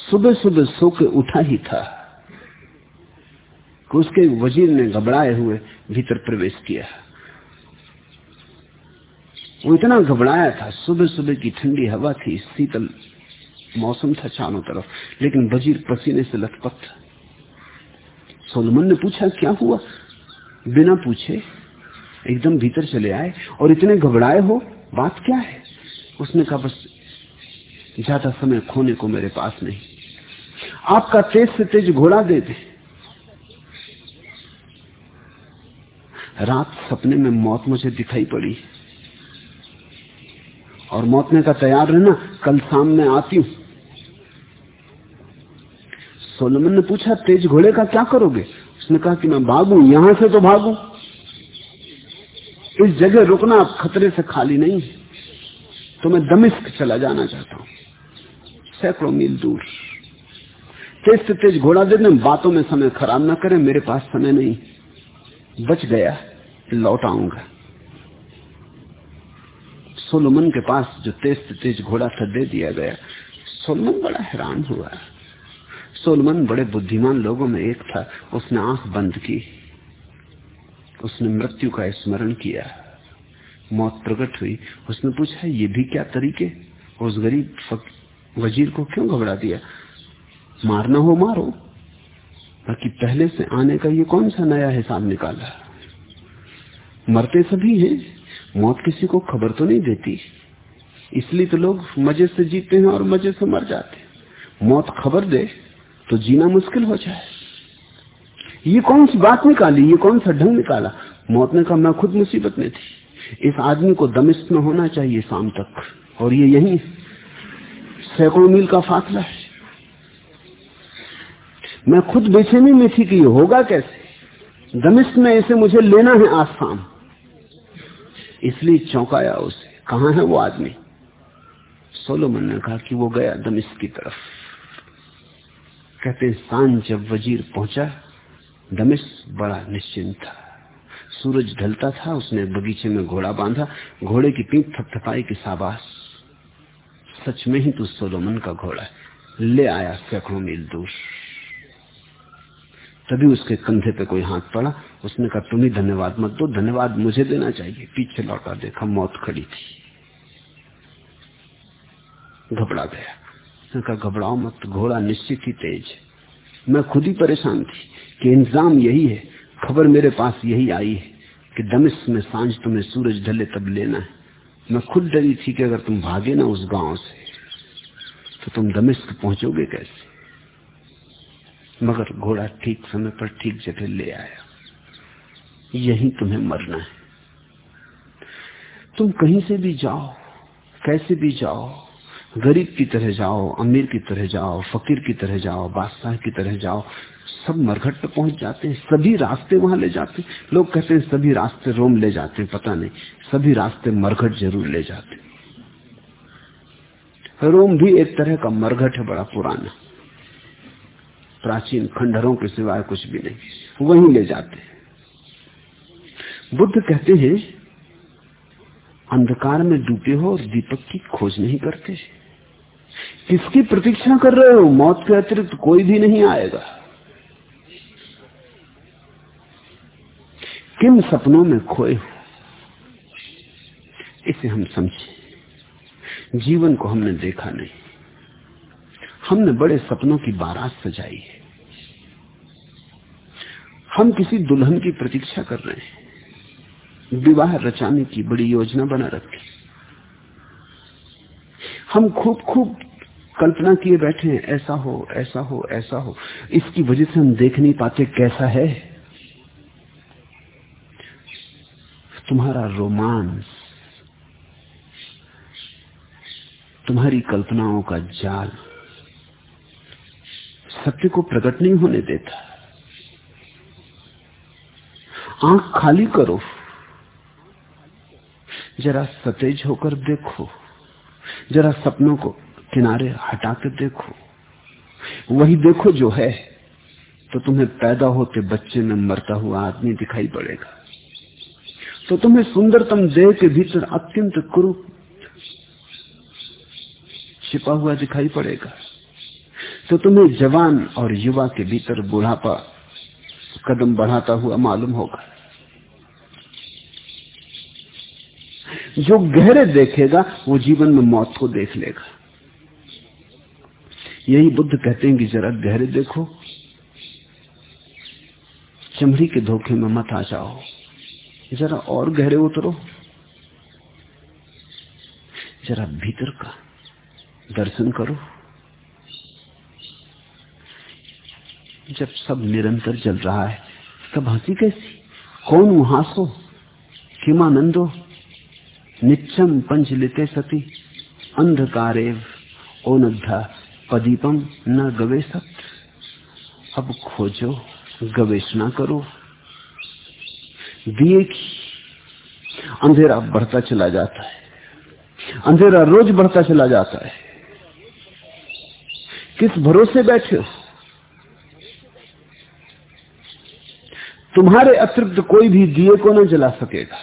Speaker 2: सुबह सुबह सो के उठा ही था। उसके वज़ीर ने घबराए हुए भीतर प्रवेश किया। वो इतना घबराया था सुबह सुबह की ठंडी हवा थी, शीतल मौसम था चारों तरफ़, लेकिन वज़ीर पसीने से लथपथ था। सोलमन ने पूछा, क्या हुआ? बिना पूछे, एकदम भीतर चले आए, और इतने घबराए हो, बात क्या है? उसने कहा, बस ज़्यादा समय खोने को मेरे पास नहीं। आपका तेज से तेज घोड़ा दे दे। रात सपने में मौत मुझे दिखाई पड़ी। और मौतने का तैयार रहना कल में आती हूँ। सोलमन ने पूछा, तेज घोड़े का क्या करोगे? उसने कहा कि मैं भागू, यहाँ से तो भागू। इस जगह रुकना खतरे से खाली नहीं तो मैं दमिश्क चला जाना चाहता हूँ। सैकड़ों मील दूर। तेज से तेज घोड़ा दे दें, बातों में समय खराब ना करें, मेरे पास समय नहीं। बच गया लौट आऊँगा सोलोमन के पास जो तेज तेज घोड़ा था, दे दिया गया। सोलोमन बड़ा हैरान हुआ। सोलोमन बड़े बुद्धिमान लोगों में एक था। उसने आँख बंद की। उसने मृत्यु का स्मरण किया। मौत प्रकट हुई। उसने पूछा, ये भी क्या तरीके? उस गरीब वज़ीर को क्यों घबरा दिया? मारना हो, मारो। बाकी पहले से आने का ये कौन सा नया हिसाब निकाला? मरते सभी हैं, मौत किसी को खबर तो नहीं देती। इसलिए तो लोग मज़े से जीते हैं और मज़े से मर जाते हैं। मौत खबर दे तो जीना मुश्किल हो जाए। ये कौन सी बात निकाली, ये कौन सा ढंग निकाला? मौत ने कहा, मैं खुद मुसीबत में थी। इस आदमी को दमिश्क में होना चाहिए शाम तक। और ये यही सैकड़ों मील का फासला है। मैं खुद बेचैनी में थी कि ये होगा कैसे? दमिश्क में इसे मुझे लेना है आज शाम। इसलिए चौंकाया उसे। कहा है वो आदमी? सोलोमन ने कहा कि वो गया दमिश की तरफ़। कहते साँझ जब वज़ीर पहुँचा दमिश बड़ा निश्चिंत था। सूरज ढलता था, उसने बगीचे में घोड़ा बांधा, घोड़े की पीठ थपथपाई की साबास सच में ही तू सोलोमन का घोड़ा है। ले आया सैकड़ों मील दूर। तभी उसके कंधे पे कोई हाथ पड़ा। उसने कहा, तुम ही धन्यवाद मत दो, धन्यवाद मुझे देना चाहिए। पीछे लौटा, देखा मौत खड़ी थी। घबरा गया। उसने कहा, घबराओ मत, घोड़ा निश्चित ही तेज मैं खुद ही परेशान थी कि इंतज़ाम यही है, खबर मेरे पास यही आई है कि दमिश में साँझ तुम्हें सूरज ढले तब लेना है। मैं खुद डरी थी कि अगर तुम भागे ना उस गाँव से तो तुम दमिश्क पहुंचोगे कैसे? मगर घोड़ा ठीक समय पर ठीक जगह ले आया। यही तुम्हें मरना है। तुम कहीं से भी जाओ, कैसे भी जाओ, गरीब की तरह जाओ, अमीर की तरह जाओ, फकीर की तरह जाओ, बादशाह की तरह जाओ, सब मरघट पे पहुँच जाते हैं, सभी रास्ते वहाँ ले जाते हैं। लोग कहते हैं, सभी रास्ते रोम ले जाते हैं, पता नहीं, सभी रास्ते मरघट ज़रूर ले जाते रोम भी एक तरह का मरघट है, बड़ा पुराना। प्राचीन खंडहरों के सिवाय कुछ भी नहीं। वहीं ले जाते हैं। बुद्ध कहते हैं, अंधकार में डूबे हो और दीपक की खोज नहीं करते। किसकी प्रतीक्षा कर रहे हो? मौत के अतिरिक्त कोई भी नहीं आएगा। किन सपनों में खोए हो? इसे हम समझे। जीवन को हमने देखा नहीं। हमने बड़े सपनों की बारात सजाई है। हम किसी दुल्हन की प्रतीक्षा कर रहे हैं। विवाह रचाने की बड़ी योजना बना रखी। हम खूब खूब कल्पना किए बैठे हैं, ऐसा हो ऐसा हो ऐसा हो। इसकी वजह से हम देख नहीं पाते कैसा है। तुम्हारा रोमांस, तुम्हारी कल्पनाओं का जाल। सत्य को प्रकट नहीं होने देता। आँख खाली करो। जरा सतेज होकर देखो। जरा सपनों को किनारे हटा कर देखो। वही देखो जो है तो तुम्हें पैदा होते बच्चे में मरता हुआ आदमी दिखाई पड़ेगा। तो तुम्हें सुंदरतम देह के भीतर अत्यंत क्रूप छिपा हुआ दिखाई पड़ेगा। तो तुम्हें जवान और युवा के भीतर बुढ़ापा कदम बढ़ाता हुआ मालूम होगा। जो गहरे देखेगा, वो जीवन में मौत को देख लेगा। यही बुद्ध कहते हैं कि जरा गहरे देखो, चमड़ी के धोखे में मत आ जाओ। जरा और गहरे उतरो, जरा भीतर का दर्शन करो। जब सब निरंतर चल रहा है, तब हँसी कैसी? कौन हासो किमानंदो निच्चम पंच लेते सती अंधकारेव ओनद्धा पदीपम न गवेशत अब खोजो, गवेषणा करो। दिए अंधेरा बढ़ता चला जाता है। अंधेरा रोज बढ़ता चला जाता है। किस भरोसे बैठे हो? तुम्हारे अतिरिक्त कोई भी दिए को न जला सकेगा।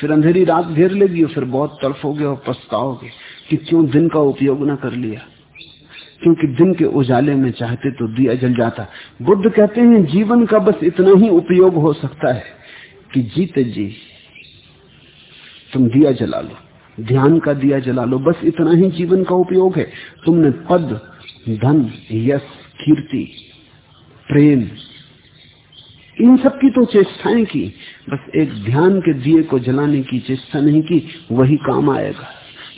Speaker 2: फिर अंधेरी रात घेर लेगी फिर बहुत तड़फोगे और पछताओगे कि क्यों दिन का उपयोग ना कर लिया। क्योंकि दिन के उजाले में चाहते तो दिया जल जाता। बुद्ध कहते हैं, जीवन का बस इतना ही उपयोग हो सकता है कि जीते जी, तुम दिया जला लो, ध्यान का दिया जला लो, बस इतना ही जीवन का उपयोग है। तुमने पद, धन, यश, कीर्ति, प्रेम इन सब की तो चेष्टाएँ की, बस एक ध्यान के दिए को जलाने की चेष्टा नहीं की, वही काम आएगा।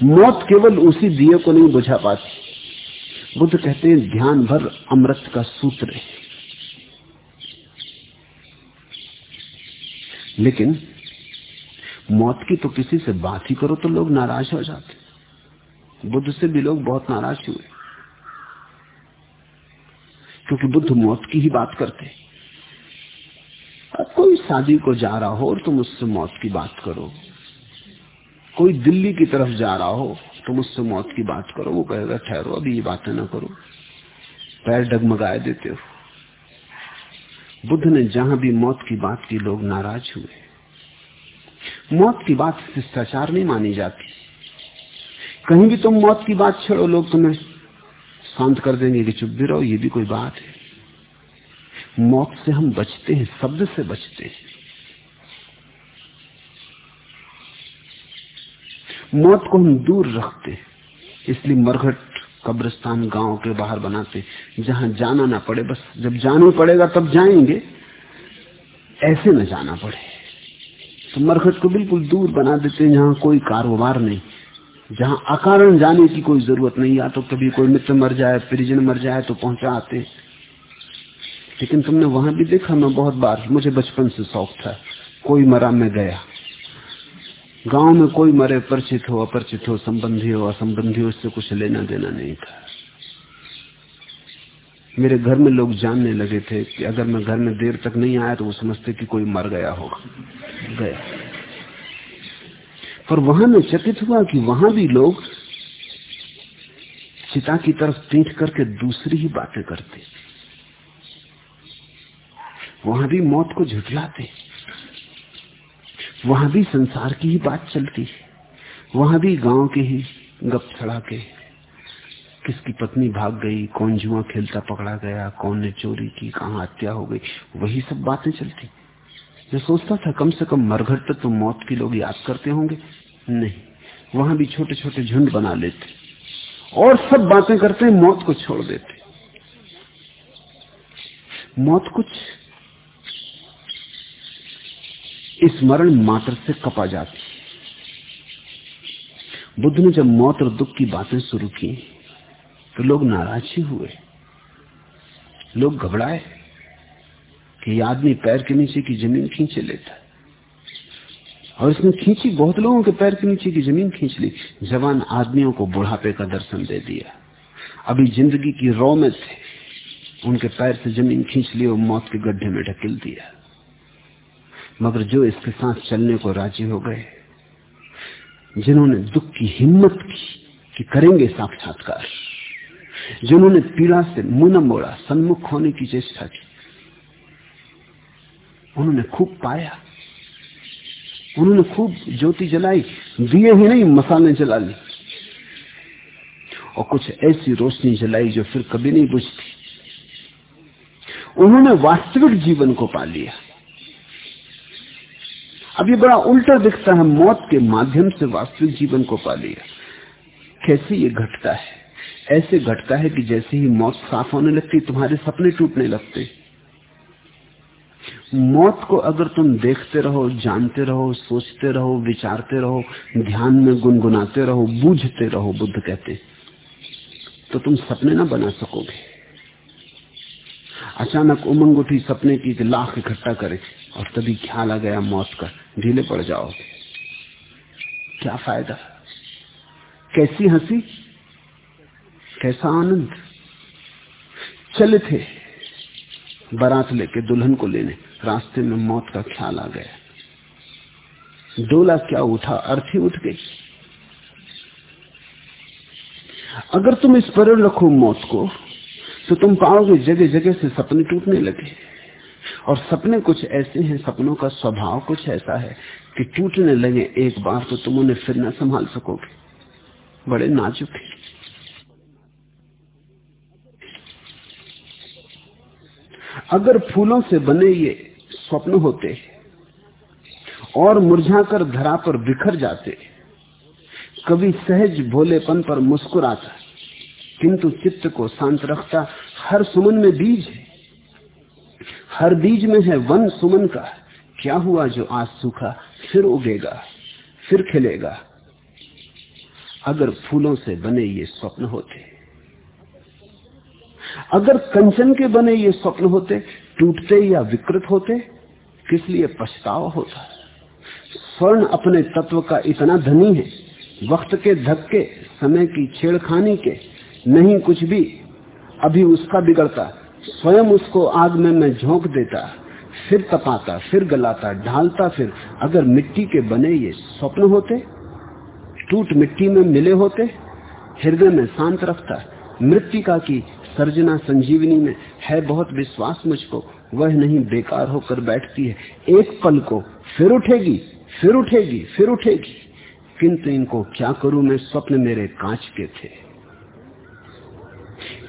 Speaker 2: मौत केवल उसी दिए को नहीं बुझा पाती। बुद्ध कहते हैं, ध्यान भर अमृत का सूत्र है। लेकिन मौत की तो किसी से बात ही करो तो लोग नाराज़ हो जाते बुद्ध से भी लोग बहुत नाराज़ हुए। क्योंकि बुद्ध मौत की ही बात करते अब कोई शादी को जा रहा हो और तुम उससे मौत की बात करो। कोई दिल्ली की तरफ़ जा रहा हो, तुम उससे मौत की बात करो। वो कहेगा, ठहरो, अभी ये बातें ना करो। पैर डगमगाए देते हो। बुद्ध ने जहाँ भी मौत की बात की, लोग नाराज़ हुए। मौत की बात शिष्टाचार नहीं मानी जाती। कहीं भी तुम मौत की बात छेड़ो, लोग तुम्हें शांत कर देंगे कि चुप भी रहो, ये भी कोई बात है। मौत से हम बचते हैं, शब्द से बचते हैं। मौत को हम दूर रखते इसलिए मरघट कब्रिस्तान गाँव के बाहर बनाते जहाँ जाना ना पड़े, बस जब जाना पड़ेगा तब जाएँगे। ऐसे न जाना पड़े। तो मरघट को बिल्कुल दूर बना देते हैं, जहाँ कोई कारोबार नहीं, जहाँ अकारण जाने की कोई ज़रूरत नहीं। या तो कभी कोई मित्र मर जाए, परिजन मर जाए तो पहुँचा आते लेकिन तुमने वहाँ भी देखा मैं बहुत बार, मुझे बचपन से शौक था। कोई मरा मैं गया। गाँव में कोई मरे परिचित हो, अपरिचित हो, संबंधी हो, असंबंधी हो उससे कुछ लेना देना नहीं था। मेरे घर में लोग जानने लगे थे कि अगर मैं घर में देर तक नहीं आया तो वो समझते कि कोई मर गया होगा। गया। पर वहाँ में चकित हुआ कि वहाँ भी लोग चिता की तरफ़ पीठ करके दूसरी ही बातें करते। वहाँ भी मौत को झुठलाते वहाँ भी संसार की ही बात चलती है। वहाँ भी गाँव के ही गप के किसकी पत्नी भाग गई, कौन जुआ खेलता पकड़ा गया, कौन ने चोरी की, कहा हत्या हो गई, वही सब बातें चलती। मैं सोचता था कम से कम मरघट तक तो मौत की लोग याद करते होंगे। नहीं, वहाँ भी छोटे छोटे झुंड बना लेते। और सब बातें करते, मौत को छोड़ देते। मौत कुछ स्मरण मात्र से कपा जाती। बुद्ध ने जब मौत और दुख की बातें शुरू की तो लोग नाराज़ ही हुए। लोग घबराए कि आदमी पैर के नीचे की ज़मीन खींचे लेता। और इसने खींची, बहुत लोगों के पैर के नीचे की ज़मीन खींच ली। जवान आदमियों को बुढ़ापे का दर्शन दे दिया। अभी ज़िंदगी की रौ में थे। उनके पैर से ज़मीन खींच ली और मौत के गड्ढे में ढकेल दिया। मगर जो इसके साथ चलने को राज़ी हो गए, जिन्होंने दुख की हिम्मत की कि करेंगे साक्षात्कार, जिन्होंने पीड़ा से मुँह न मोड़ा, सन्मुख होने की चेष्टा की, उन्होंने खूब पाया, उन्होंने खूब ज्योति जलाई, दिए ही नहीं, मसाले जला ली, और कुछ ऐसी रोशनी जलाई जो फिर कभी नहीं बुझती। उन्होंने वास्तविक जीवन को पा लिया। अब ये बड़ा उल्टा दिखता है मौत के माध्यम से वास्तविक जीवन को पा लिया कैसे ये घटता है? ऐसे घटता है कि जैसे ही मौत साफ़ होने लगती, तुम्हारे सपने टूटने लगते। मौत को अगर तुम देखते रहो, जानते रहो, सोचते रहो, विचारते रहो, ध्यान में गुनगुनाते रहो, बूझते रहो, बुद्ध कहते तो तुम सपने ना बना सकोगे। अचानक उमंग उठी, सपने की लाख इकट्ठा करे। और तभी ख्याल आ गया मौत का। ढीले पड़ जाओगे। क्या फ़ायदा? कैसी हँसी? कैसा आनंद? चले थे बारात लेके दुल्हन को लेने। रास्ते में मौत का ख्याल आ गया। डोला क्या उठा? अर्थी उठ गई। अगर तुम इस पर रखो मौत को तो तुम पाओगे जगह जगह से सपने टूटने लगे। और सपने कुछ ऐसे हैं, सपनों का स्वभाव कुछ ऐसा है कि टूटने लगे एक बार तो तुम उन्हें फिर न संभाल सकोगे। बड़े नाजुक है। अगर फूलों से बने ये स्वप्न होते और मुरझाकर धरा पर बिखर जाते, कभी सहज भोलेपन पर मुस्कुराता, किंतु चित्त को शांत रखता, हर सुमन में बीज है। हर बीज में है वन सुमन का। क्या हुआ जो आज सूखा? फिर उगेगा, फिर खिलेगा। अगर फूलों से बने ये स्वप्न होते, अगर कंचन के बने ये स्वप्न होते, टूटते या विकृत होते, किस लिए पछतावा होता? स्वर्ण अपने तत्व का इतना धनी है, वक्त के धक्के, समय की छेड़खानी के, नहीं कुछ भी, अभी उसका बिगड़ता। स्वयं उसको आग में मैं झोंक देता फिर तपाता फिर गलाता, ढालता, फिर अगर मिट्टी के बने ये स्वप्न होते, टूट मिट्टी में मिले होते, हृदय में शांत रखता, मृतिका की सर्जना संजीवनी में है बहुत विश्वास मुझको, वह नहीं बेकार होकर बैठती है। एक पल को फिर उठेगी फिर उठेगी फिर उठेगी, किंतु इनको क्या करूँ मैं, स्वप्न मेरे कांच के थे।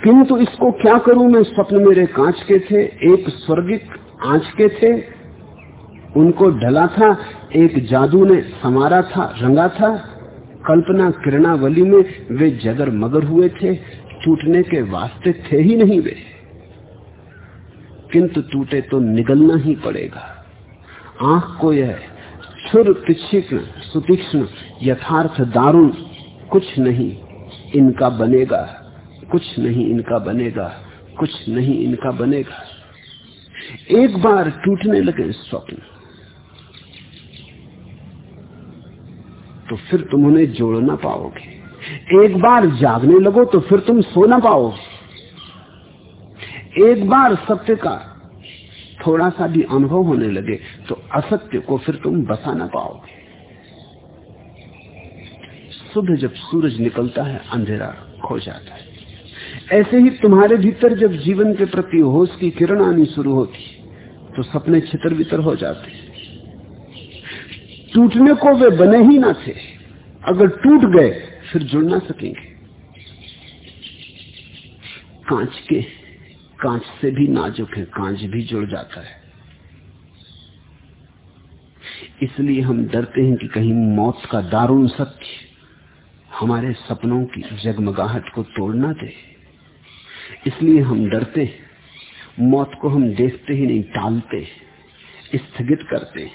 Speaker 2: किंतु इसको क्या करूँ मैं? स्वप्न मेरे कांच के थे, एक स्वर्गिक आँच के थे। उनको ढला था, एक जादू ने समारा था, रंगा था। कल्पना किरणावली में वे जगर मगर हुए थे, टूटने के वास्ते थे ही नहीं वे। किंतु टूटे तो निगलना ही पड़ेगा। आँख को यह छुर तीक्ष्ण, सुतीक्ष्ण, यथार्थ दारुण कुछ नहीं, इनका बनेगा। कुछ नहीं इनका बनेगा, कुछ नहीं इनका बनेगा। एक बार टूटने लगे स्वप्न। तो फिर तुम उन्हें जोड़ ना पाओगे। एक बार जागने लगो तो फिर तुम सो ना पाओगे। एक बार सत्य का थोड़ा सा भी अनुभव होने लगे तो असत्य को फिर तुम बसा ना पाओगे। सुबह जब सूरज निकलता है, अंधेरा खो जाता है। ऐसे ही तुम्हारे भीतर जब जीवन के प्रति होश की किरण आनी शुरू होती तो सपने छितर बितर हो जाते। टूटने को वे बने ही ना थे। अगर टूट गए, फिर जुड़ ना सकेंगे। कांच के, कांच से भी नाजुक है, कांच भी जुड़ जाता है। इसलिए हम डरते हैं कि कहीं मौत का दारुण सत्य हमारे सपनों की जगमगाहट को तोड़ना दे। इसलिए हम डरते हैं। मौत को हम देखते ही नहीं, टालते स्थगित करते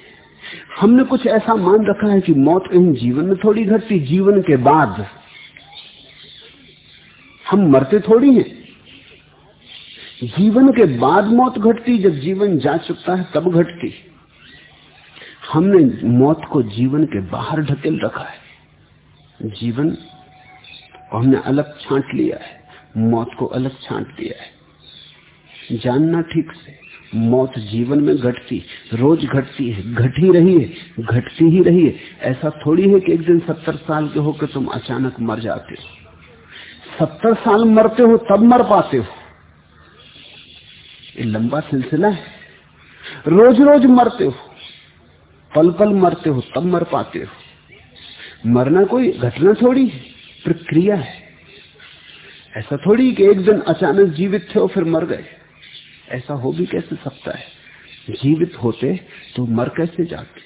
Speaker 2: हमने कुछ ऐसा मान रखा है कि मौत कहीं जीवन में थोड़ी घटती, जीवन के बाद हम मरते थोड़ी हैं। जीवन के बाद मौत घटती, जब जीवन जा चुका है, तब घटती। हमने मौत को जीवन के बाहर ढकेल रखा है। जीवन को हमने अलग छांट लिया है। मौत को अलग छांट दिया है। जानना ठीक से, मौत जीवन में घटती, रोज घटती है, घट ही रही है, घटती ही रही है। ऐसा थोड़ी है कि एक दिन सत्तर साल के होकर तुम अचानक मर जाते हो। सत्तर साल मरते हो, तब मर पाते हो। ये लंबा सिलसिला है। रोज रोज मरते हो पल पल मरते हो, तब मर पाते हो। मरना कोई घटना थोड़ी है, प्रक्रिया है। ऐसा थोड़ी कि एक दिन अचानक जीवित थे और फिर मर गए। ऐसा हो भी कैसे सकता है? जीवित होते तो मर कैसे जाते?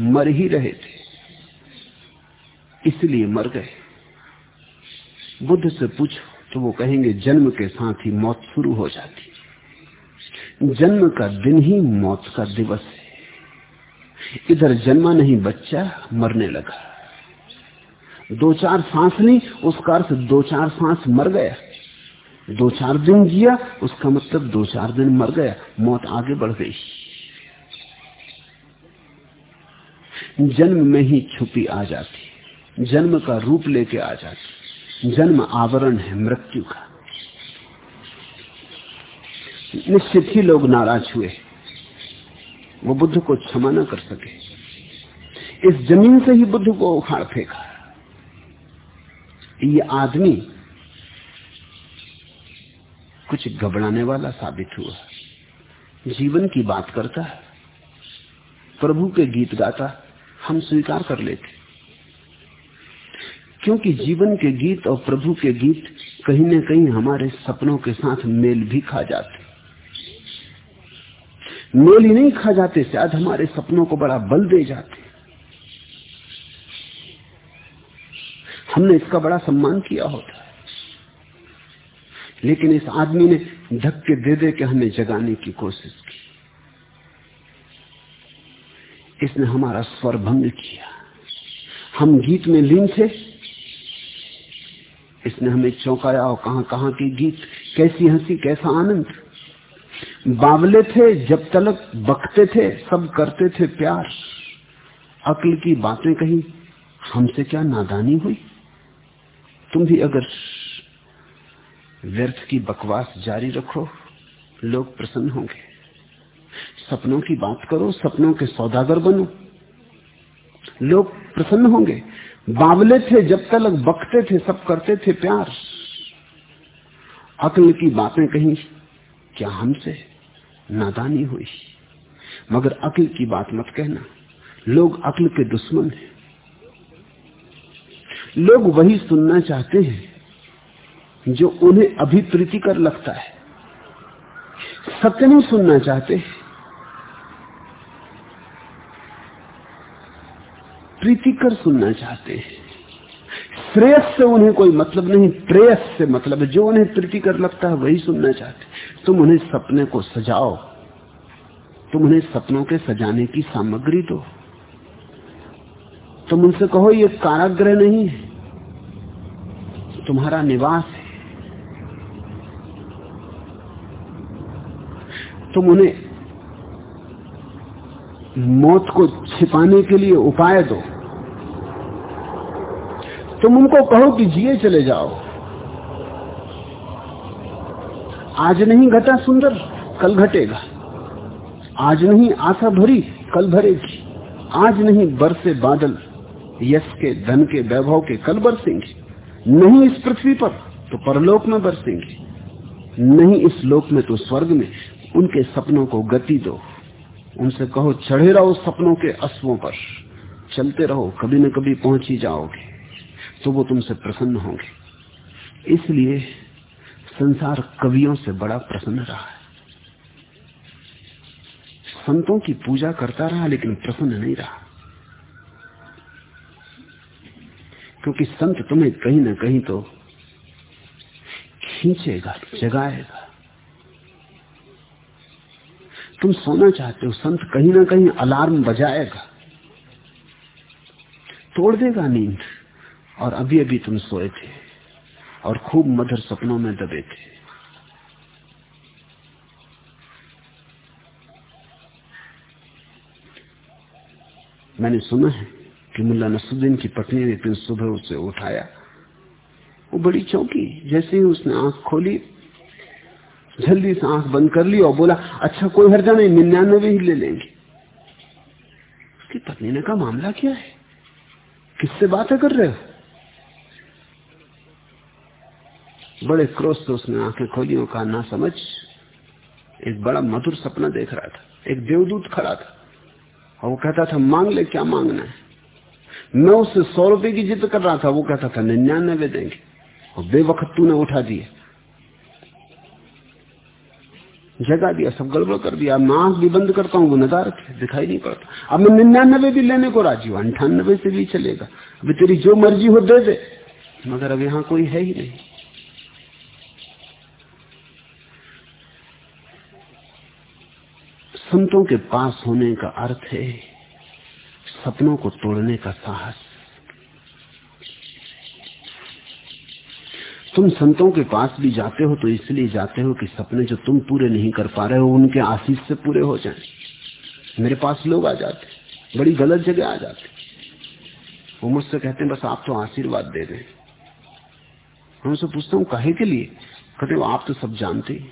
Speaker 2: मर ही रहे थे, इसलिए मर गए। बुद्ध से पूछो तो वो कहेंगे, जन्म के साथ ही मौत शुरू हो जाती। जन्म का दिन ही मौत का दिवस है। इधर जन्मा नहीं, बच्चा मरने लगा। दो चार सांस ली, उसका अर्थ दो चार सांस मर गया। दो चार दिन जिया, उसका मतलब दो चार दिन मर गया, मौत आगे बढ़ गई। जन्म में ही छुपी आ जाती, जन्म का रूप लेके आ जाती, जन्म आवरण है मृत्यु का। निश्चित ही लोग नाराज़ हुए, वो बुद्ध को क्षमा न कर सके। इस ज़मीन से ही बुद्ध को उखाड़ फेंका। ये आदमी कुछ घबराने वाला साबित हुआ। जीवन की बात करता है। प्रभु के गीत गाता, हम स्वीकार कर लेते। क्योंकि जीवन के गीत और प्रभु के गीत कहीं न कहीं हमारे सपनों के साथ मेल भी खा जाते। मेल ही नहीं खा जाते, शायद हमारे सपनों को बड़ा बल दे जाते। हमने इसका बड़ा सम्मान किया होता है। लेकिन इस आदमी ने धक्के दे दे के हमें जगाने की कोशिश की। इसने हमारा स्वर भंग किया। हम गीत में लीन थे। इसने हमें चौंकाया, और कहा कहा की गीत? कैसी हँसी, कैसा आनंद? बावले थे, जब तलक बकते थे, सब करते थे प्यार। अक्ल की बातें कही हमसे क्या नादानी हुई? तुम भी अगर व्यर्थ की बकवास जारी रखो, लोग प्रसन्न होंगे। सपनों की बात करो, सपनों के सौदागर बनो। लोग प्रसन्न होंगे। बावले थे, जब तक बकते थे, सब करते थे प्यार। अकल की बातें कहीं क्या हमसे नादानी हुई? मगर अकल की बात मत कहना। लोग अकल के दुश्मन हैं। लोग वही सुनना चाहते हैं जो उन्हें अभी प्रीतिकर लगता है। सत्य नहीं सुनना चाहते प्रीतिकर सुनना चाहते हैं। श्रेयस से उन्हें कोई मतलब नहीं, प्रेयस से मतलब है, जो उन्हें प्रीतिकर लगता है वही सुनना चाहते तुम उन्हें सपने को सजाओ। तुम उन्हें सपनों के सजाने की सामग्री दो। तुम उनसे कहो, ये काराग्रह नहीं है, तुम्हारा निवास है। तुम उन्हें मौत को छिपाने के लिए उपाय दो। तुम उनको कहो कि जिए चले जाओ। आज नहीं घटा सुंदर, कल घटेगा। आज नहीं आशा भरी, कल भरेगी। आज नहीं बरसे बादल यश के, धन के, वैभव के कल बरसेंगे। नहीं इस पृथ्वी पर तो परलोक में बरसेंगे। नहीं इस लोक में तो स्वर्ग में। उनके सपनों को गति दो। उनसे कहो, चढ़े रहो सपनों के अश्वों पर। चलते रहो, कभी न कभी पहुँच ही जाओगे तो वो तुमसे प्रसन्न होंगे। इसलिए संसार कवियों से बड़ा प्रसन्न रहा है। संतों की पूजा करता रहा, लेकिन प्रसन्न नहीं रहा। क्योंकि संत तुम्हें कहीं ना कहीं तो खींचेगा, जगाएगा। तुम सोना चाहते हो, संत कहीं ना कहीं अलार्म बजाएगा। तोड़ देगा नींद, और अभी अभी तुम सोए थे, और खूब मधुर सपनों में दबे थे। मैंने सुना है कि मुल्ला नसुद्दीन की पत्नी ने दिन सुबह उसे उठाया। वो बड़ी चौंकी, जैसे ही उसने आँख खोली, जल्दी से आँख बंद कर ली और बोला अच्छा कोई हर्जा नहीं, निन्यानवे ही ले लेंगे। उसकी पत्नी ने कहा, मामला क्या है? किससे बातें कर रहे हो? बड़े क्रोध से उसने आँखें खोली और कहा, ना समझ, एक बड़ा मधुर सपना देख रहा था, एक देवदूत खड़ा था और वो कहता था, मांग ले, क्या मांगना है? मैं उससे सौ रुपए की जिद कर रहा था, वो कहता था, निन्यानवे देंगे। और बेवक्त तूने उठा दिया जगा दिया, सब गड़बड़ कर दिया। मैं आँख भी बंद करता हूँ है दिखाई नहीं पड़ता। अब मैं निन्यानवे भी लेने को राज़ी हूँ अंठानबे से भी चलेगा। अभी तेरी जो मर्ज़ी हो, दे दे। मगर अब यहाँ कोई है ही नहीं। संतों के पास होने का अर्थ है सपनों को तोड़ने का साहस। तुम संतों के पास भी जाते हो तो इसलिए जाते हो कि सपने जो तुम पूरे नहीं कर पा रहे हो, उनके आशीष से पूरे हो जाएँ। मेरे पास लोग आ जाते बड़ी गलत जगह आ जाते वो मुझसे कहते हैं, बस आप तो आशीर्वाद दे दें मैं उनसे पूछता हूँ, कहे के लिए? कहते आप तो सब जानते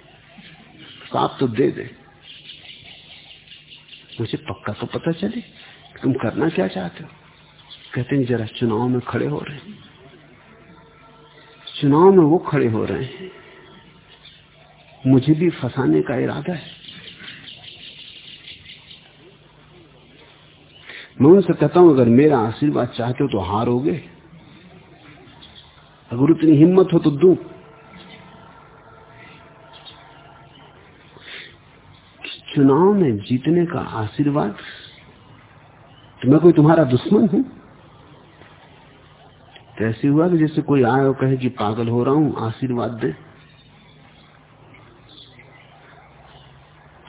Speaker 2: आप तो दे दे। मुझे पक्का तो पता चले। तुम करना क्या चाहते हो? कहते हैं, जरा चुनाव में खड़े हो रहे हैं। चुनाव में वो खड़े हो रहे हैं। मुझे भी फंसाने का इरादा है। मैं उनसे कहता हूँ, अगर मेरा आशीर्वाद चाहते हो तो हारोगे। अगर उतनी हिम्मत हो तो दू। चुनाव में जीतने का आशीर्वाद तो मैं कोई तुम्हारा दुश्मन हूँ? तो ऐसे हुआ कि जैसे कोई आए और कहे कि पागल हो रहा हूँ, आशीर्वाद दे।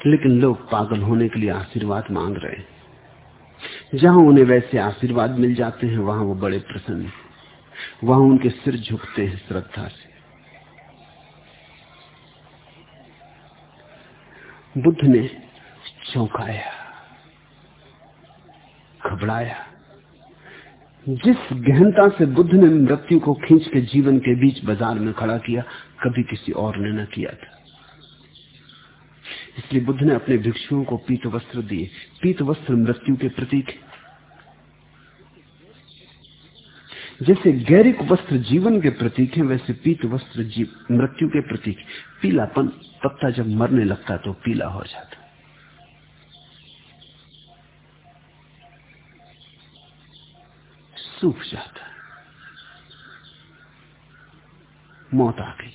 Speaker 2: लेकिन लोग पागल होने के लिए आशीर्वाद मांग रहे हैं। जहाँ उन्हें वैसे आशीर्वाद मिल जाते हैं, वहाँ वो बड़े प्रसन्न हैं। वहाँ उनके सिर झुकते हैं श्रद्धा से। बुद्ध ने चौंकाया। घबराया। जिस गहनता से बुद्ध ने मृत्यु को खींच के जीवन के बीच बाज़ार में खड़ा किया, कभी किसी और ने न किया था। इसलिए बुद्ध ने अपने भिक्षुओं को पीत वस्त्र दिए। पीत वस्त्र मृत्यु के प्रतीक जैसे गैरिक वस्त्र जीवन के प्रतीक है, वैसे पीत वस्त्र मृत्यु के प्रतीक पीलापन पत्ता जब मरने लगता तो पीला हो जाता। सूख जाता मौत आ गई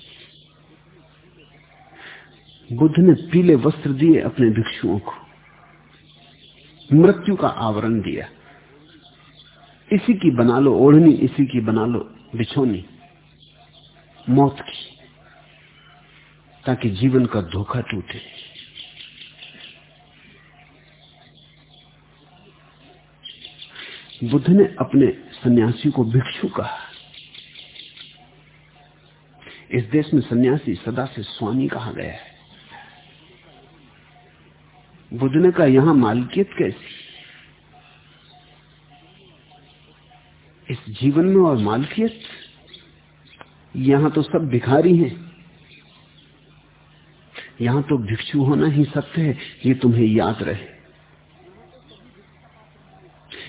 Speaker 2: बुद्ध ने पीले वस्त्र दिए अपने भिक्षुओं को। मृत्यु का आवरण दिया। इसी की बना लो ओढ़नी, इसी की बना लो बिछोनी। मौत की। ताकि जीवन का धोखा टूटे। बुद्ध ने अपने सन्यासी को भिक्षु कहा। इस देश में सन्यासी सदा से स्वामी कहा गया है। बुद्ध ने कहा यहाँ मालकियत कैसी? इस जीवन में और मालकियत? यहाँ तो सब भिखारी हैं। यहाँ तो भिक्षु होना ही सत्य है, ये तुम्हें याद रहे।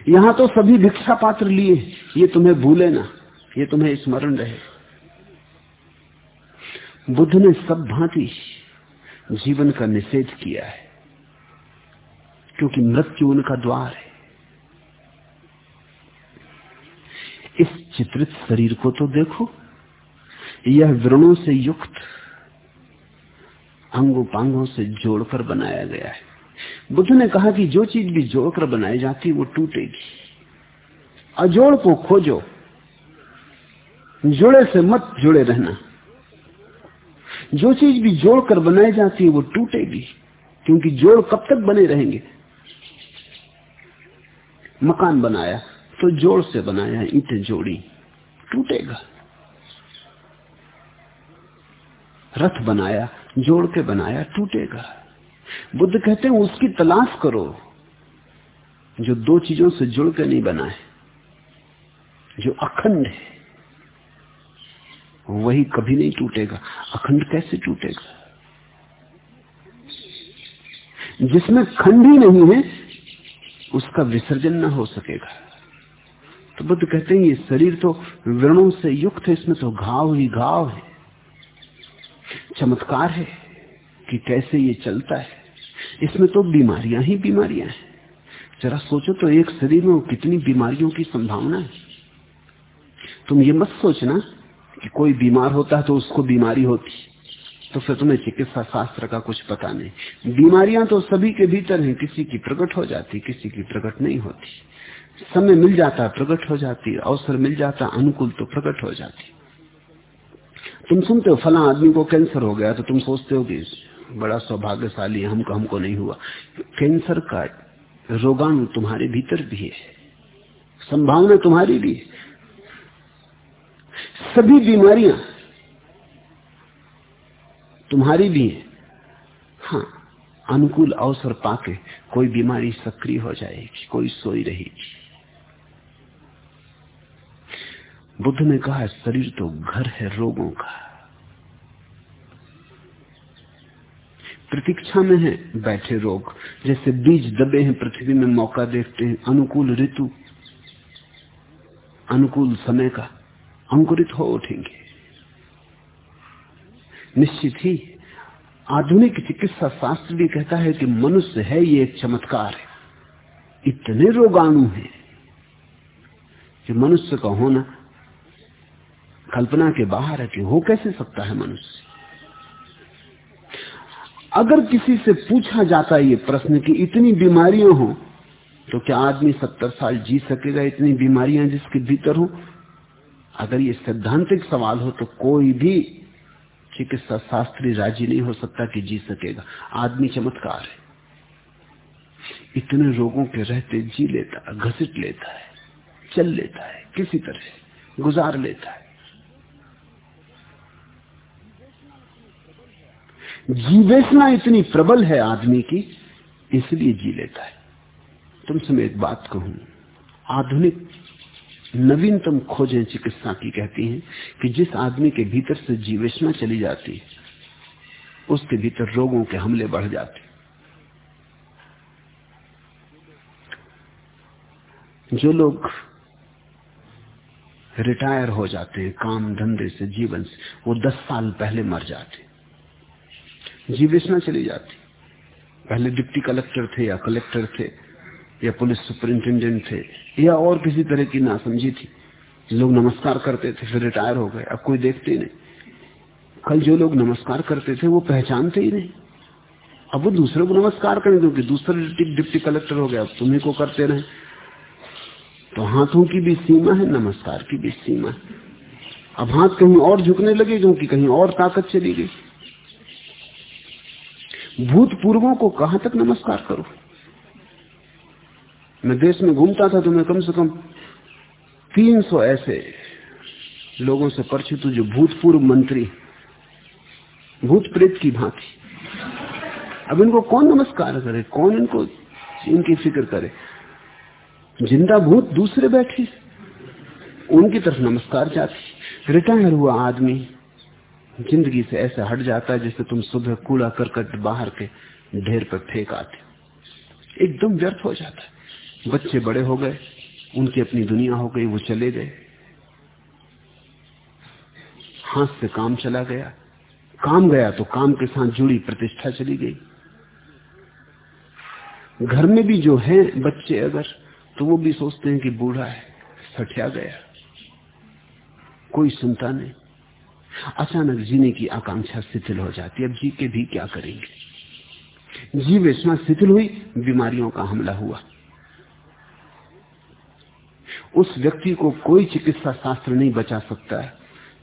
Speaker 2: यहाँ तो सभी भिक्षा पात्र लिए, ये तुम्हें भूले ना, ये तुम्हें स्मरण रहे। बुद्ध ने सब भांति जीवन का निषेध किया है, क्योंकि मृत्यु उनका द्वार है। इस चित्रित शरीर को तो देखो, यह व्रणों से युक्त अंगों पांगों से जोड़कर बनाया गया है। बुद्ध ने कहा कि जो चीज़ भी जोड़कर बनाई जाती वो टूटेगी। अजोड़ को खोजो। जुड़े से मत जुड़े रहना। जो चीज़ भी जोड़कर बनाई जाती है, वो टूटेगी, क्योंकि जोड़ कब तक बने रहेंगे? मकान बनाया तो जोड़ से बनाया, ईटे जोड़ी, टूटेगा। रथ बनाया, जोड़ के बनाया, टूटेगा। बुद्ध कहते हैं, उसकी तलाश करो जो दो चीज़ों से जुड़ के नहीं बनाए जो अखंड है, वही कभी नहीं टूटेगा। अखंड कैसे टूटेगा? जिसमें खंड ही नहीं है, उसका विसर्जन ना हो सकेगा। तो बुद्ध कहते हैं, ये शरीर तो वृणों से युक्त है, इसमें तो घाव ही घाव है। चमत्कार है कि कैसे ये चलता है। इसमें तो बीमारियाँ ही बीमारियाँ हैं। जरा सोचो तो एक शरीर में कितनी बीमारियों की संभावना है। तुम ये मत सोचना कि कोई बीमार होता है तो उसको बीमारी होती तो फिर तुम्हें चिकित्सा शास्त्र का कुछ पता नहीं। बीमारियाँ तो सभी के भीतर हैं, किसी की प्रकट हो जाती, किसी की प्रकट नहीं होती। समय मिल जाता, प्रकट हो जाती, अवसर मिल जाता, अनुकूल तो प्रकट हो जाती। तुम सुनते हो, फला आदमी को कैंसर हो गया तो तुम सोचते हो कि बड़ा सौभाग्यशाली हमको हमको नहीं हुआ। कैंसर का रोगाणु तुम्हारे भीतर भी है, संभावना तुम्हारी भी है। सभी बीमारियाँ तुम्हारी भी है। हाँ अनुकूल अवसर पाके कोई बीमारी सक्रिय हो जाएगी, कोई सोई रहेगी। बुद्ध ने कहा, शरीर तो घर है रोगों का। प्रतीक्षा में है, बैठे रोग। जैसे बीज दबे हैं, पृथ्वी में मौका देखते हैं, अनुकूल ऋतु, अनुकूल समय का अंकुरित हो उठेंगे। निश्चित ही, आधुनिक चिकित्सा शास्त्र भी कहता है कि मनुष्य है, ये एक चमत्कार है। इतने रोगाणु हैं कि मनुष्य का होना कल्पना के बाहर है कि हो कैसे सकता है मनुष्य। अगर किसी से पूछा जाता ये प्रश्न कि इतनी बीमारियाँ हो तो क्या आदमी सत्तर साल जी सकेगा इतनी बीमारियाँ जिसके भीतर हो? अगर ये सैद्धांतिक सवाल हो तो कोई भी चिकित्सा शास्त्री राज़ी नहीं हो सकता कि जी सकेगा। आदमी चमत्कार है। इतने रोगों के रहते जी लेता, घसीट लेता है, चल लेता है, किसी तरह गुजार लेता है। जीवेशना इतनी प्रबल है आदमी की, इसलिए जी लेता है। तुमसे मैं एक बात कहूँ। आधुनिक, नवीनतम खोजें चिकित्सा की कहती हैं कि जिस आदमी के भीतर से जीवेशना चली जाती है, उसके भीतर रोगों के हमले बढ़ जाते जो लोग रिटायर हो जाते हैं, काम धंधे से, जीवन से, वो दस साल पहले मर जाते जीवेशना चली जाती। पहले डिप्टी कलेक्टर थे या कलेक्टर थे, या पुलिस सुपरिंटेंडेंट थे, या और किसी तरह की नासमझी थी। लोग नमस्कार करते थे, फिर रिटायर हो गए। अब कोई देखते ही नहीं। कल जो लोग नमस्कार करते थे, वो पहचानते ही नहीं। अब वो दूसरे को नमस्कार करें, क्योंकि दूसरा डिप्टी कलेक्टर हो गया, अब तुम्हें को करते रहे। तो हाथों की भी सीमा है, नमस्कार की भी सीमा है। अब हाथ कहीं और झुकने लगे, क्योंकि कहीं और ताकत चली गई। भूतपूर्वों को कहाँ तक नमस्कार करूँ? मैं देश में घूमता था तो मैं कम से कम 300 ऐसे लोगों से परिचित हूँ जो भूतपूर्व मंत्री भूत प्रेत की भांति। अब इनको कौन नमस्कार करे? कौन इनको इनकी फ़िक्र करे? ज़िंदा भूत दूसरे बैठे। उनकी तरफ़ नमस्कार जाती। रिटायर हुआ आदमी। ज़िंदगी से ऐसे हट जाता है जैसे तुम सुबह कूड़ा करकट बाहर के ढेर पर फेंक आते एकदम व्यर्थ हो जाता है। बच्चे बड़े हो गए, उनकी अपनी दुनिया हो गई, वो चले गए। हाथ से काम चला गया। काम गया तो काम के साथ जुड़ी प्रतिष्ठा चली गई। घर में भी जो है बच्चे अगर तो वो भी सोचते हैं कि बूढ़ा है, सठिया गया। कोई सुनता नहीं। अचानक जीने की आकांक्षा शिथिल हो जाती अब जी के भी क्या करेंगे? जीवेशना शिथिल हुई, बीमारियों का हमला हुआ। उस व्यक्ति को कोई चिकित्सा शास्त्र नहीं बचा सकता है,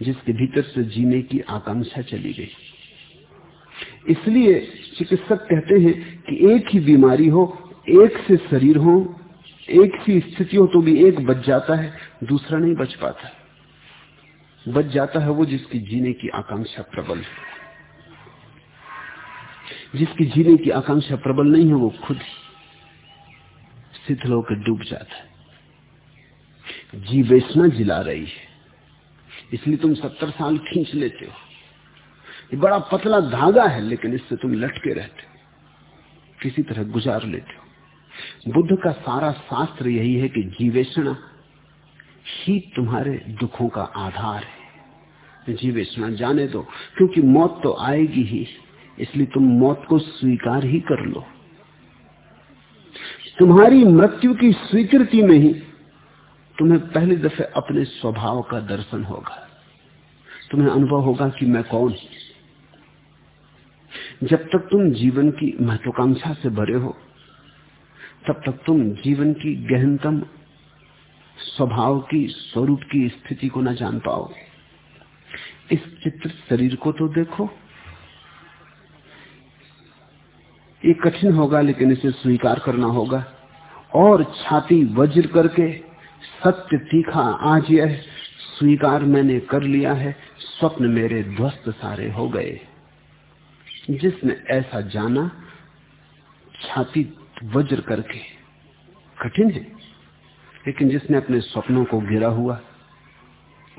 Speaker 2: जिसके भीतर से जीने की आकांक्षा चली गई। इसलिए चिकित्सक कहते हैं कि एक ही बीमारी हो, एक से शरीर हो, एक सी स्थिति हो तो भी एक बच जाता है, दूसरा नहीं बच पाता। बच जाता है वो जिसकी जीने की आकांक्षा प्रबल है। जिसकी जीने की आकांक्षा प्रबल नहीं है, वो खुद ही शिथिल होकर डूब जाता है। जीवेशना जिला रही है। इसलिए तुम सत्तर साल खींच लेते हो। ये बड़ा पतला धागा है, लेकिन इससे तुम लटके रहते हो। किसी तरह गुजार लेते हो। बुद्ध का सारा शास्त्र यही है कि जीवेशना ही तुम्हारे दुखों का आधार है। जीवेशना जाने दो, क्योंकि मौत तो आएगी ही, इसलिए तुम मौत को स्वीकार ही कर लो। तुम्हारी मृत्यु की स्वीकृति में ही तुम्हें पहली दफे अपने स्वभाव का दर्शन होगा। तुम्हें अनुभव होगा कि मैं कौन जब तक तुम जीवन की महत्वाकांक्षा से भरे हो, तब तक तुम जीवन की गहनतम स्वभाव की, स्वरूप की स्थिति को न जान पाओगे। इस चित्र शरीर को तो देखो। ये कठिन होगा, लेकिन इसे स्वीकार करना होगा। और छाती वज्र करके सत्य तीखा आज यह स्वीकार मैंने कर लिया है, स्वप्न मेरे ध्वस्त सारे हो गए। जिसने ऐसा जाना, छाती वज्र करके कठिन है, लेकिन जिसने अपने स्वप्नों को गिरा हुआ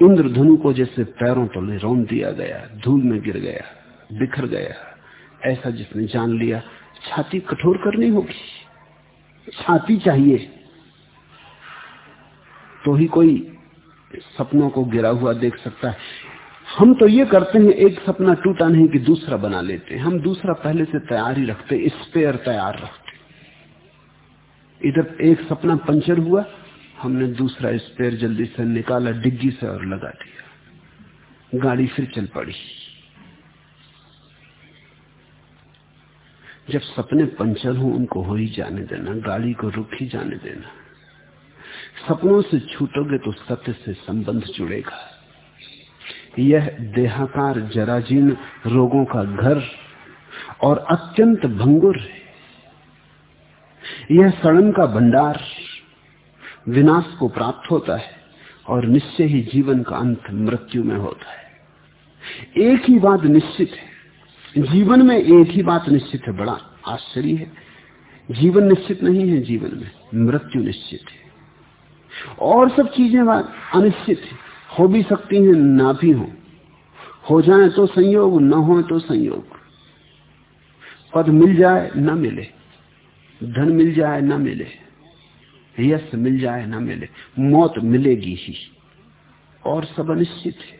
Speaker 2: इंद्रधनु को जैसे पैरों तले रौन दिया गया, धूल में गिर गया, बिखर गया, ऐसा जिसने जान लिया, छाती कठोर करनी होगी। छाती चाहिए। तो ही कोई सपनों को गिरा हुआ देख सकता है। हम तो ये करते हैं, एक सपना टूटा नहीं कि दूसरा बना लेते हैं। हम दूसरा पहले से तैयार ही रखते, स्पेयर तैयार रखते। इधर एक सपना पंचर हुआ हमने दूसरा स्पेयर जल्दी से निकाला, डिग्गी से और लगा दिया। गाड़ी फिर चल पड़ी। जब सपने पंचर हो, उनको हो ही जाने देना, गाड़ी को रुक ही जाने देना। सपनों से छूटोगे तो सत्य से संबंध जुड़ेगा। यह देहाकार जराजीर्ण रोगों का घर और अत्यंत भंगुर है। यह सड़न का भंडार विनाश को प्राप्त होता है और निश्चय ही जीवन का अंत मृत्यु में होता है। एक ही बात निश्चित है। जीवन में एक ही बात निश्चित है, बड़ा आश्चर्य है। जीवन निश्चित नहीं है, जीवन में मृत्यु निश्चित है। और सब चीज़ें अनिश्चित है। हो भी सकती हैं, ना भी हो। हो जाए तो संयोग, न हो तो संयोग। पद मिल जाए, न मिले। धन मिल जाए, न मिले। यश मिल जाए ना मिले, मौत मिलेगी ही। और सब अनिश्चित है।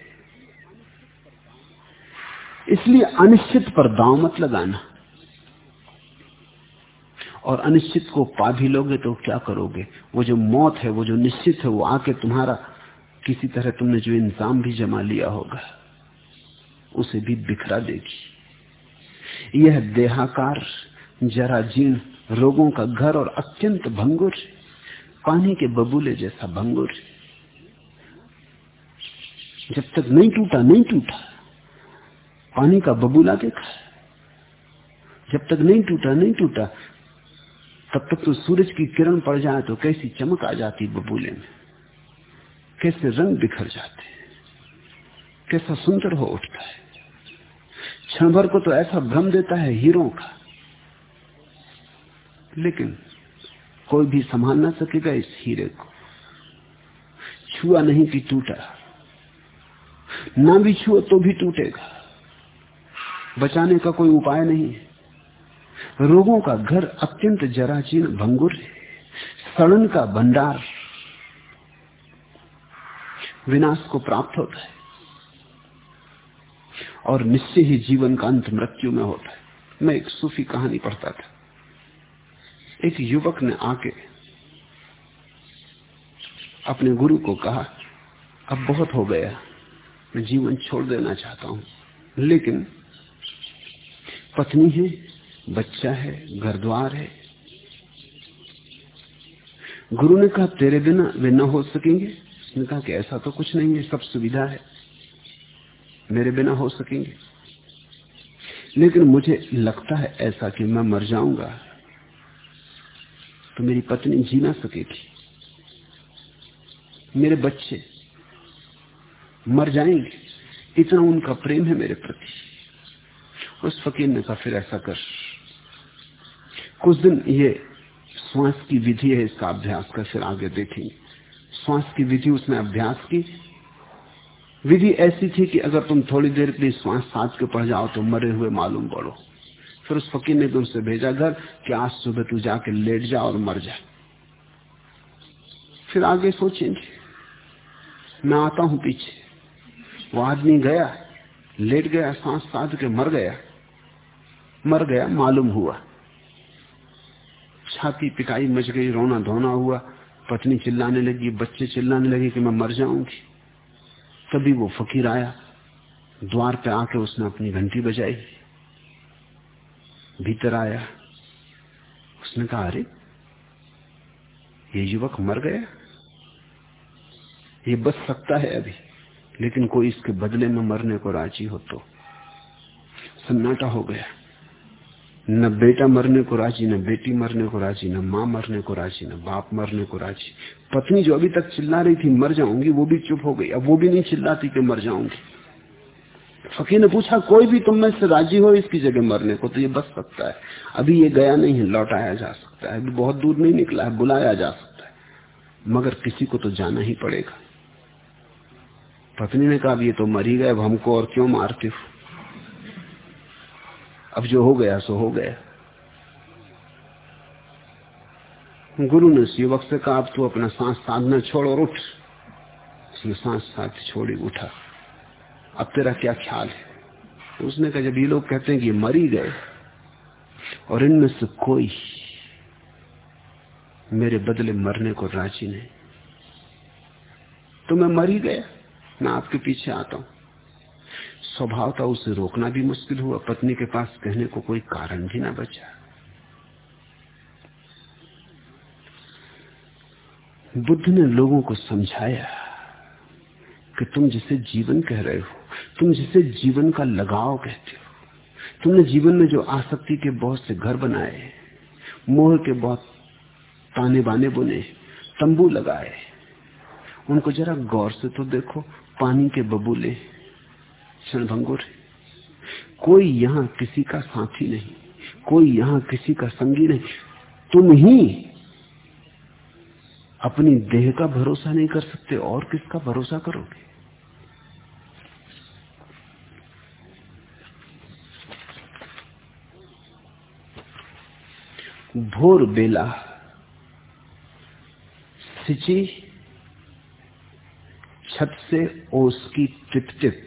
Speaker 2: इसलिए अनिश्चित पर दांव मत लगाना। और अनिश्चित को पा भी लोगे तो क्या करोगे? वो जो मौत है, वो जो निश्चित है, वो आके तुम्हारा किसी तरह तुमने जो इंतज़ाम भी जमा लिया होगा, उसे भी बिखरा देगी। यह देहाकार जरा जीर्ण रोगों का घर और अत्यंत भंगुर पानी के बबूले जैसा भंगुर। जब तक नहीं टूटा नहीं टूटा। पानी का बबूला देखा। जब तक नहीं टूटा नहीं टूटा, तब तक तो सूरज की किरण पड़ जाए तो कैसी चमक आ जाती बबूले में। कैसे रंग बिखर जाते कैसा सुंदर हो उठता है। क्षण भर को तो ऐसा भ्रम देता है हीरो का। लेकिन कोई भी संभाल ना सकेगा इस हीरे को। छुआ नहीं कि टूटा। ना भी छुआ तो भी टूटेगा। बचाने का कोई उपाय नहीं है। रोगों का घर अत्यंत जराचीन भंगुर है। सड़न का भंडार। विनाश को प्राप्त होता है। और निश्चय ही जीवन का अंत मृत्यु में होता है। मैं एक सूफी कहानी पढ़ता था। एक युवक ने आके अपने गुरु को कहा, अब बहुत हो गया, मैं जीवन छोड़ देना चाहता हूँ। लेकिन पत्नी है, बच्चा है घर द्वार है। गुरु ने कहा, तेरे बिना वे न हो सकेंगे? उसने कहा कि ऐसा तो कुछ नहीं है, सब सुविधा है। मेरे बिना हो सकेंगे। लेकिन मुझे लगता है ऐसा कि मैं मर जाऊँगा। तो मेरी पत्नी जी ना सकेगी मेरे बच्चे मर जाएँगे, इतना उनका प्रेम है मेरे प्रति। उस फकीर ने कहा, फिर ऐसा कर। कुछ दिन ये श्वास की विधि है, इसका अभ्यास कर, फिर आगे देखेंगे। श्वास की विधि, उसने अभ्यास की। विधि ऐसी थी कि अगर तुम थोड़ी देर के लिए श्वास साथ के पड़ जाओ तो मरे हुए मालूम पड़ो। फिर उस फकीर ने तुमसे भेजा घर कि आज सुबह तू जाके लेट जा और मर जा। फिर आगे सोचेंगे। मैं आता हूँ पीछे। वो आदमी गया, लेट गया, सांस साध के मर गया। मर गया, मालूम हुआ। छाती पिटाई मच गई, रोना धोना हुआ। पत्नी चिल्लाने लगी, बच्चे चिल्लाने लगे कि मैं मर जाऊँगी। तभी वो फकीर आया। द्वार पे आके उसने अपनी घंटी बजाई। भीतर आया। उसने कहा, अरे, ये युवक मर गया। ये बच सकता है अभी, लेकिन कोई इसके बदले में मरने को राज़ी हो तो। सन्नाटा हो गया। न बेटा मरने को राज़ी, न बेटी मरने को राज़ी, न माँ मरने को राज़ी, न बाप मरने को राज़ी। पत्नी जो अभी तक चिल्ला रही थी, मर जाऊँगी, वो भी चुप हो गई। अब वो भी नहीं चिल्लाती कि मर जाऊँगी। फकीर ने पूछा, कोई भी तुम में से राज़ी हो इसकी जगह मरने को तो ये बच सकता है। अभी ये गया नहीं है, लौटाया जा सकता है। अभी बहुत दूर नहीं निकला है, बुलाया जा सकता है। मगर किसी को तो जाना ही पड़ेगा। पत्नी ने कहा ये तो मर गए, अब हमको और क्यों मारते हो? अब जो हो गया, सो हो गया। गुरु ने युवक से कहा, अब तू अपना सांस साधना छोड़ और उठ। उसने सांस साथ छोड़ी, उठा। अब तेरा क्या ख्याल है? उसने कहा, जब ये लोग कहते हैं कि मरी गए, और इनमें से कोई मेरे बदले मरने को राज़ी नहीं तो मैं मर गया। मैं आपके पीछे आता हूँ। स्वभाव था, उसे रोकना भी मुश्किल हुआ। पत्नी के पास कहने को कोई कारण भी ना बचा। बुद्ध ने लोगों को समझाया कि तुम जिसे जीवन कह रहे हो, तुम जिसे जीवन का लगाव कहते हो, तुमने जीवन में जो आसक्ति के बहुत से घर बनाए मोह के बहुत ताने बाने बुने तंबू लगाए उनको जरा गौर से तो देखो, पानी के बबूले क्षणभंगुर कोई यहाँ किसी का साथी नहीं, कोई यहाँ किसी का संगी नहीं, तुम ही अपनी देह का भरोसा नहीं कर सकते, और किसका भरोसा करोगे? भोर बेला, सिंची छत से ओस की टिप टिप,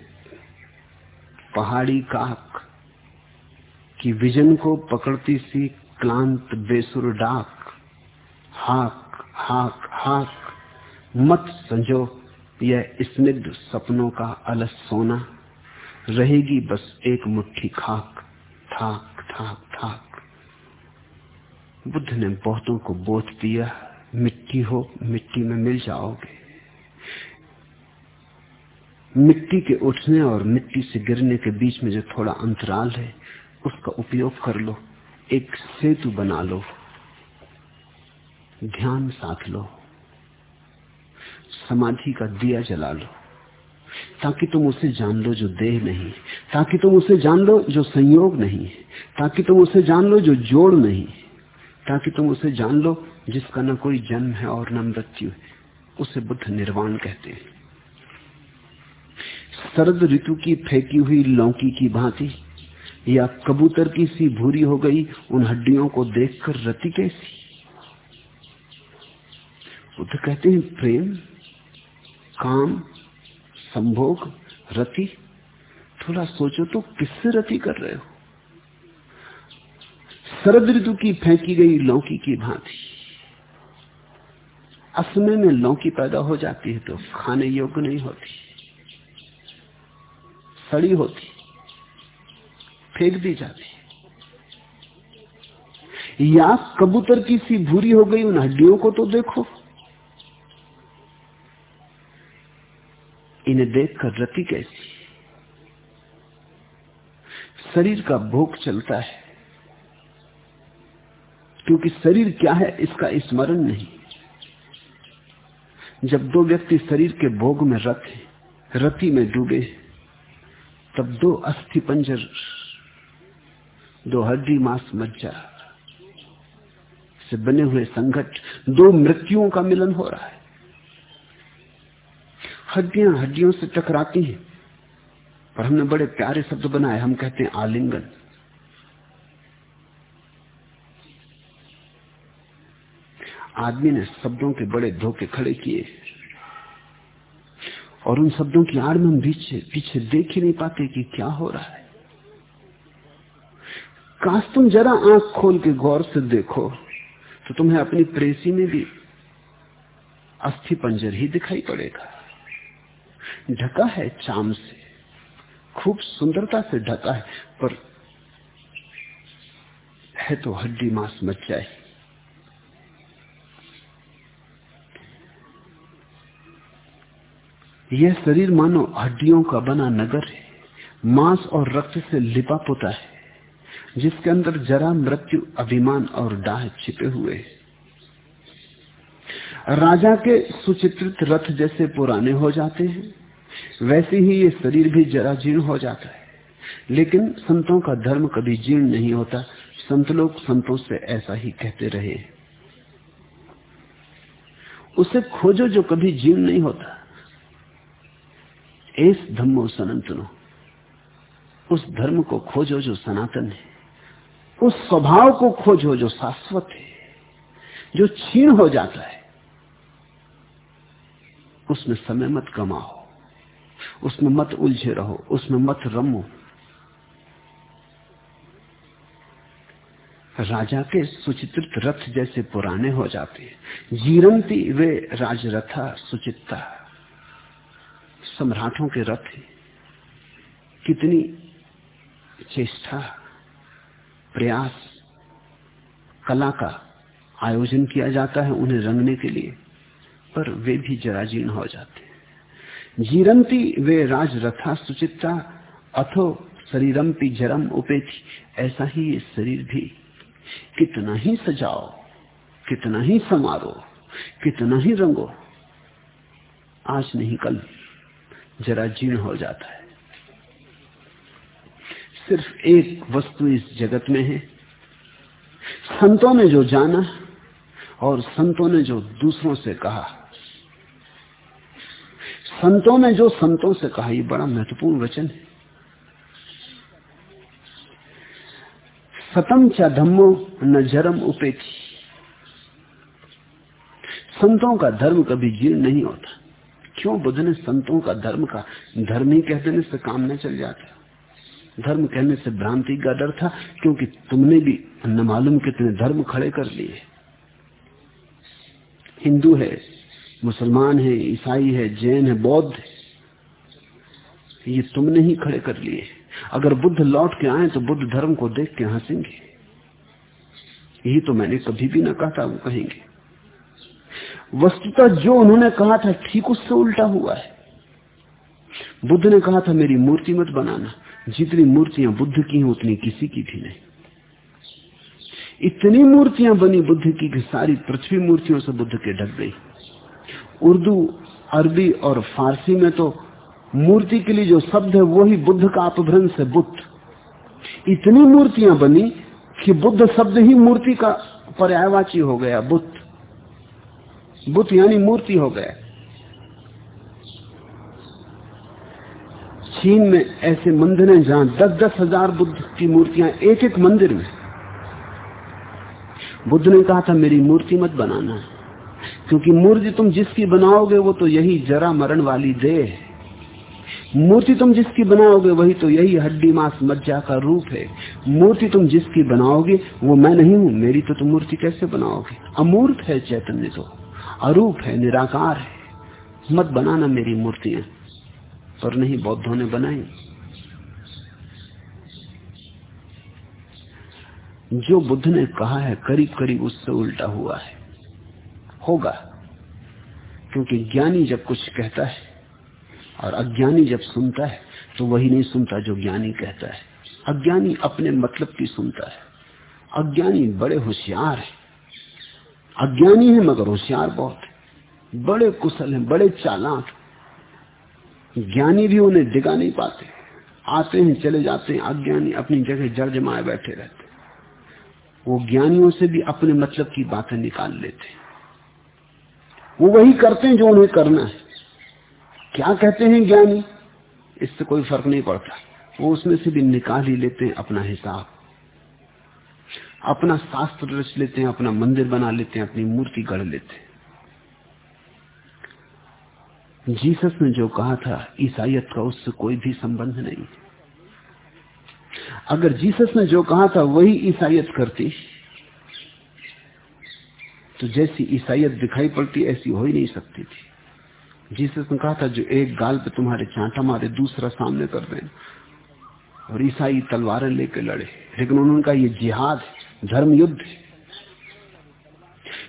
Speaker 2: पहाड़ी काक की विजन को पकड़ती सी क्लांत बेसुर डाक, हाक हाक हाक, मत संजो, यह स्निग्ध सपनों का अलस सोना। रहेगी बस एक मुट्ठी खाक, थाक थाक थाक। बुद्ध ने बहुतों को बोध दिया, मिट्टी हो, मिट्टी में मिल जाओगे। मिट्टी के उठने और मिट्टी से गिरने के बीच में जो थोड़ा अंतराल है, उसका उपयोग कर लो, एक सेतु बना लो। ध्यान साथ लो, समाधि का दिया जला लो, ताकि तुम उसे जान लो जो देह नहीं ताकि तुम उसे जान लो जो संयोग नहीं ताकि तुम उसे जान लो जो जोड़ नहीं ताकि तुम उसे जान लो जिसका न कोई जन्म है और न मृत्यु है, उसे बुद्ध निर्वाण कहते हैं। शरद ऋतु की फेंकी हुई लौकी की भांति या कबूतर की सी भूरी हो गई, उन हड्डियों को देखकर रति कैसी? बुद्ध कहते हैं, प्रेम, काम, संभोग, रति। थोड़ा सोचो तो किससे रति कर रहे हो? शरद ऋतु की फेंकी गई लौकी की भांति। असमय में लौकी पैदा हो जाती है तो खाने योग्य नहीं होती। सड़ी होती, फेंक दी जाती या कबूतर की सी भूरी हो गई, उन हड्डियों को तो देखो। इन्हें देखकर रति कैसी? शरीर का भोग चलता है। क्योंकि शरीर क्या है, इसका स्मरण नहीं। जब दो व्यक्ति शरीर के भोग में रथ रति में डूबे तब दो अस्थि पंजर, दो हड्डी मांस मज्जा से बने हुए संघट दो मृत्युओं का मिलन हो रहा है। हड्डियाँ हड्डियों से टकराती हैं। पर हमने बड़े प्यारे शब्द बनाए, हम कहते हैं आलिंगन। आदमी ने शब्दों के बड़े धोखे खड़े किए। और उन शब्दों की आड़ में हम पीछे पीछे देख ही नहीं पाते कि क्या हो रहा है। काश तुम जरा आँख खोल के गौर से देखो तो तुम्हें अपनी प्रेसी में भी अस्थि पंजर ही दिखाई पड़ेगा। ढका है, चाम से। खूब सुंदरता से ढका है, पर है तो हड्डी मांस मच जाए। यह शरीर मानो हड्डियों का बना नगर है। मांस और रक्त से लिपा पोता है, जिसके अंदर जरा मृत्यु, अभिमान और डाह छिपे हुए राजा के सुचित्रित रथ जैसे पुराने हो जाते हैं। वैसे ही ये शरीर भी जरा जीर्ण हो जाता है। लेकिन संतों का धर्म कभी जीर्ण नहीं होता। संत लोग संतों से ऐसा ही कहते रहे। उसे खोजो जो कभी जीर्ण नहीं होता। एस धम्मो सनातनो। उस धर्म को खोजो जो सनातन है। उस स्वभाव को खोजो जो शाश्वत है। जो क्षीण हो जाता है। उसमें समय मत कमाओ। उसमें मत उलझे रहो, उसमें मत रमो। राजा के सुचित्रित रथ जैसे पुराने हो जाते हैं। जीरंती वे राजरथा सुचित्ता। सम्राटों के रथ कितनी चेष्टा, प्रयास, कला का आयोजन किया जाता है उन्हें रंगने के लिए, पर वे भी जराजीर्ण हो जाते हैं। जीरंती वे राजरथा सुचित्रा, अथो शरीरम पी जरम उपेथी ऐसा ही ये शरीर भी। कितना ही सजाओ, कितना ही समारो, कितना ही रंगो, आज नहीं कल जरा जीर्ण हो जाता है। सिर्फ़ एक वस्तु इस जगत में है। संतों ने जो जाना और संतों ने जो दूसरों से कहा संतों ने जो संतों से कहा, ये बड़ा महत्वपूर्ण वचन है। सतम चा धम्मो, न जरम उपेक्षी संतों का धर्म कभी जीर्ण नहीं होता। क्यों? बुद्ध ने संतों का धर्म का, धर्म ही कह देने से काम न चल जाता। धर्म कहने से भ्रांति का डर था, क्योंकि तुमने भी न मालूम कितने धर्म खड़े कर लिए। हिंदू है मुसलमान है, ईसाई है, जैन है, बौद्ध है। ये तुमने ही खड़े कर लिए अगर बुद्ध लौट के आए तो बुद्ध धर्म को देख के हंसेंगे। यही तो मैंने कभी भी ना कहा था, वो कहेंगे। वस्तुतः जो उन्होंने कहा था, ठीक उससे उल्टा हुआ है। बुद्ध ने कहा था, मेरी मूर्ति मत बनाना। जितनी मूर्तियाँ बुद्ध की हैं, उतनी किसी की भी नहीं। इतनी मूर्तियाँ बनी बुद्ध की कि सारी पृथ्वी मूर्तियों से बुद्ध के ढक गई। उर्दू, अरबी और फारसी में तो मूर्ति के लिए जो शब्द है, वही बुद्ध का अपभ्रंश है, बुद्ध। इतनी मूर्तियाँ बनी कि बुद्ध शब्द ही मूर्ति का पर्यायवाची हो गया, बुद्ध। बुद्ध यानी मूर्ति हो गया। चीन में ऐसे मंदिर हैं जहाँ दस दस हज़ार बुद्ध की मूर्तियाँ एक एक मंदिर में। बुद्ध ने कहा था, मेरी मूर्ति मत बनाना। क्योंकि मूर्ति तुम जिसकी बनाओगे वो तो यही जरा मरण वाली देह है। मूर्ति तुम जिसकी बनाओगे वही तो यही हड्डी मांस मज्जा का रूप है। मूर्ति तुम जिसकी बनाओगे वो मैं नहीं हूँ, मेरी तो तुम मूर्ति कैसे बनाओगे? अमूर्त है चैतन्य तो अरूप है, निराकार है। मत बनाना मेरी मूर्तियाँ, पर नहीं बौद्धों ने बनाई। जो बुद्ध ने कहा है करीब करीब उससे उल्टा हुआ है। होगा। क्योंकि ज्ञानी जब कुछ कहता है और अज्ञानी जब सुनता है तो वही नहीं सुनता जो ज्ञानी कहता है। अज्ञानी अपने मतलब की सुनता है। अज्ञानी बड़े होशियार है। अज्ञानी है, मगर होशियार बहुत है। बड़े कुशल हैं, बड़े चालाक ज्ञानी भी उन्हें दिगा नहीं पाते। आते हैं, चले जाते हैं, अज्ञानी अपनी जगह जड़ जमाए बैठे रहते वो ज्ञानियों से भी अपने मतलब की बातें निकाल लेते वो वही करते हैं जो उन्हें करना है। क्या कहते हैं ज्ञानी? इससे कोई फ़र्क नहीं पड़ता। वो उसमें से भी निकाल ही लेते हैं अपना हिसाब। अपना शास्त्र रच लेते हैं, अपना मंदिर बना लेते हैं, अपनी मूर्ति गढ़ लेते हैं। जीसस ने जो कहा था ईसाइत का उससे कोई भी संबंध नहीं। अगर जीसस ने जो कहा था, वही ईसाइत करती। तो जैसी ईसाइत दिखाई पड़ती, ऐसी हो ही नहीं सकती थी। जीसस ने कहा था, जो एक गाल पे तुम्हारे चांटा मारे, दूसरा सामने कर देना। और ईसाई तलवारें लेके लड़े। लेकिन उन्होंने कहा, ये जिहाद धर्म युद्ध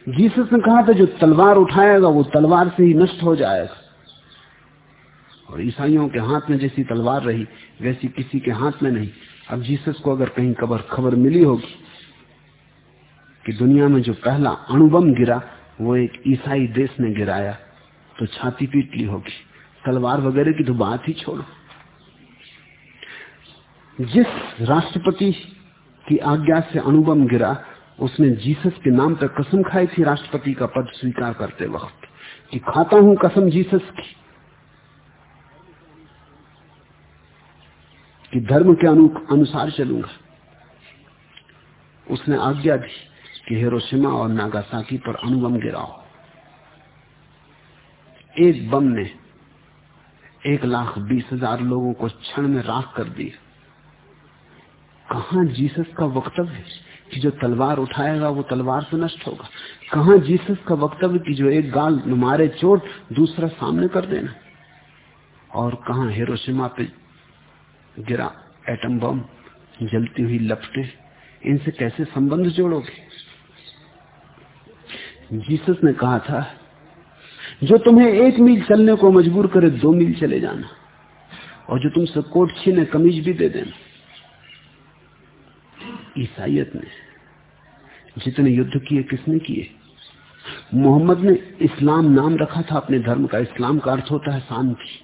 Speaker 2: जीसस ने कहा था, जो तलवार उठाएगा, वो तलवार से ही नष्ट हो जाएगा। और ईसाइयों के हाथ में जैसी तलवार रही, वैसी किसी के हाथ में नहीं। अब जीसस को अगर कहीं खबर खबर मिली होगी कि दुनिया में जो पहला अणुबम गिरा वो एक ईसाई देश ने गिराया। तो छाती पीट ली होगी। तलवार वगैरह की तो बात ही छोड़ो। जिस राष्ट्रपति की आज्ञा से अनुबम गिरा उसने जीसस के नाम पर कसम खाई थी राष्ट्रपति का पद स्वीकार करते वक्त कि खाता हूँ कसम जीसस की। कि धर्म के अनु, अनुसार चलूँगा। उसने आज्ञा दी। कि हिरोशिमा और नागासाकी पर अनुबम गिराओ। एक बम ने एक लाख बीस हज़ार लोगों को क्षण में राख कर दिया। कहा जीसस का वक्तव्य कि जो तलवार उठाएगा, वो तलवार से नष्ट होगा? कहा जीसस का वक्तव्य कि जो एक गाल मारे चोट दूसरा सामने कर देना? और कहा हिरोशिमा पे गिरा एटम बम, जलती हुई लपटे? इनसे कैसे संबंध जोड़ोगे? जीसस ने कहा था, जो तुम्हें एक मील चलने को मजबूर करे, दो मील चले जाना। और जो तुमसे कोट छीने, कमीज भी दे देना। ईसाइत ने जितने युद्ध किए, किसने किए? मोहम्मद ने इस्लाम नाम रखा था, अपने धर्म का इस्लाम का अर्थ होता है शांति।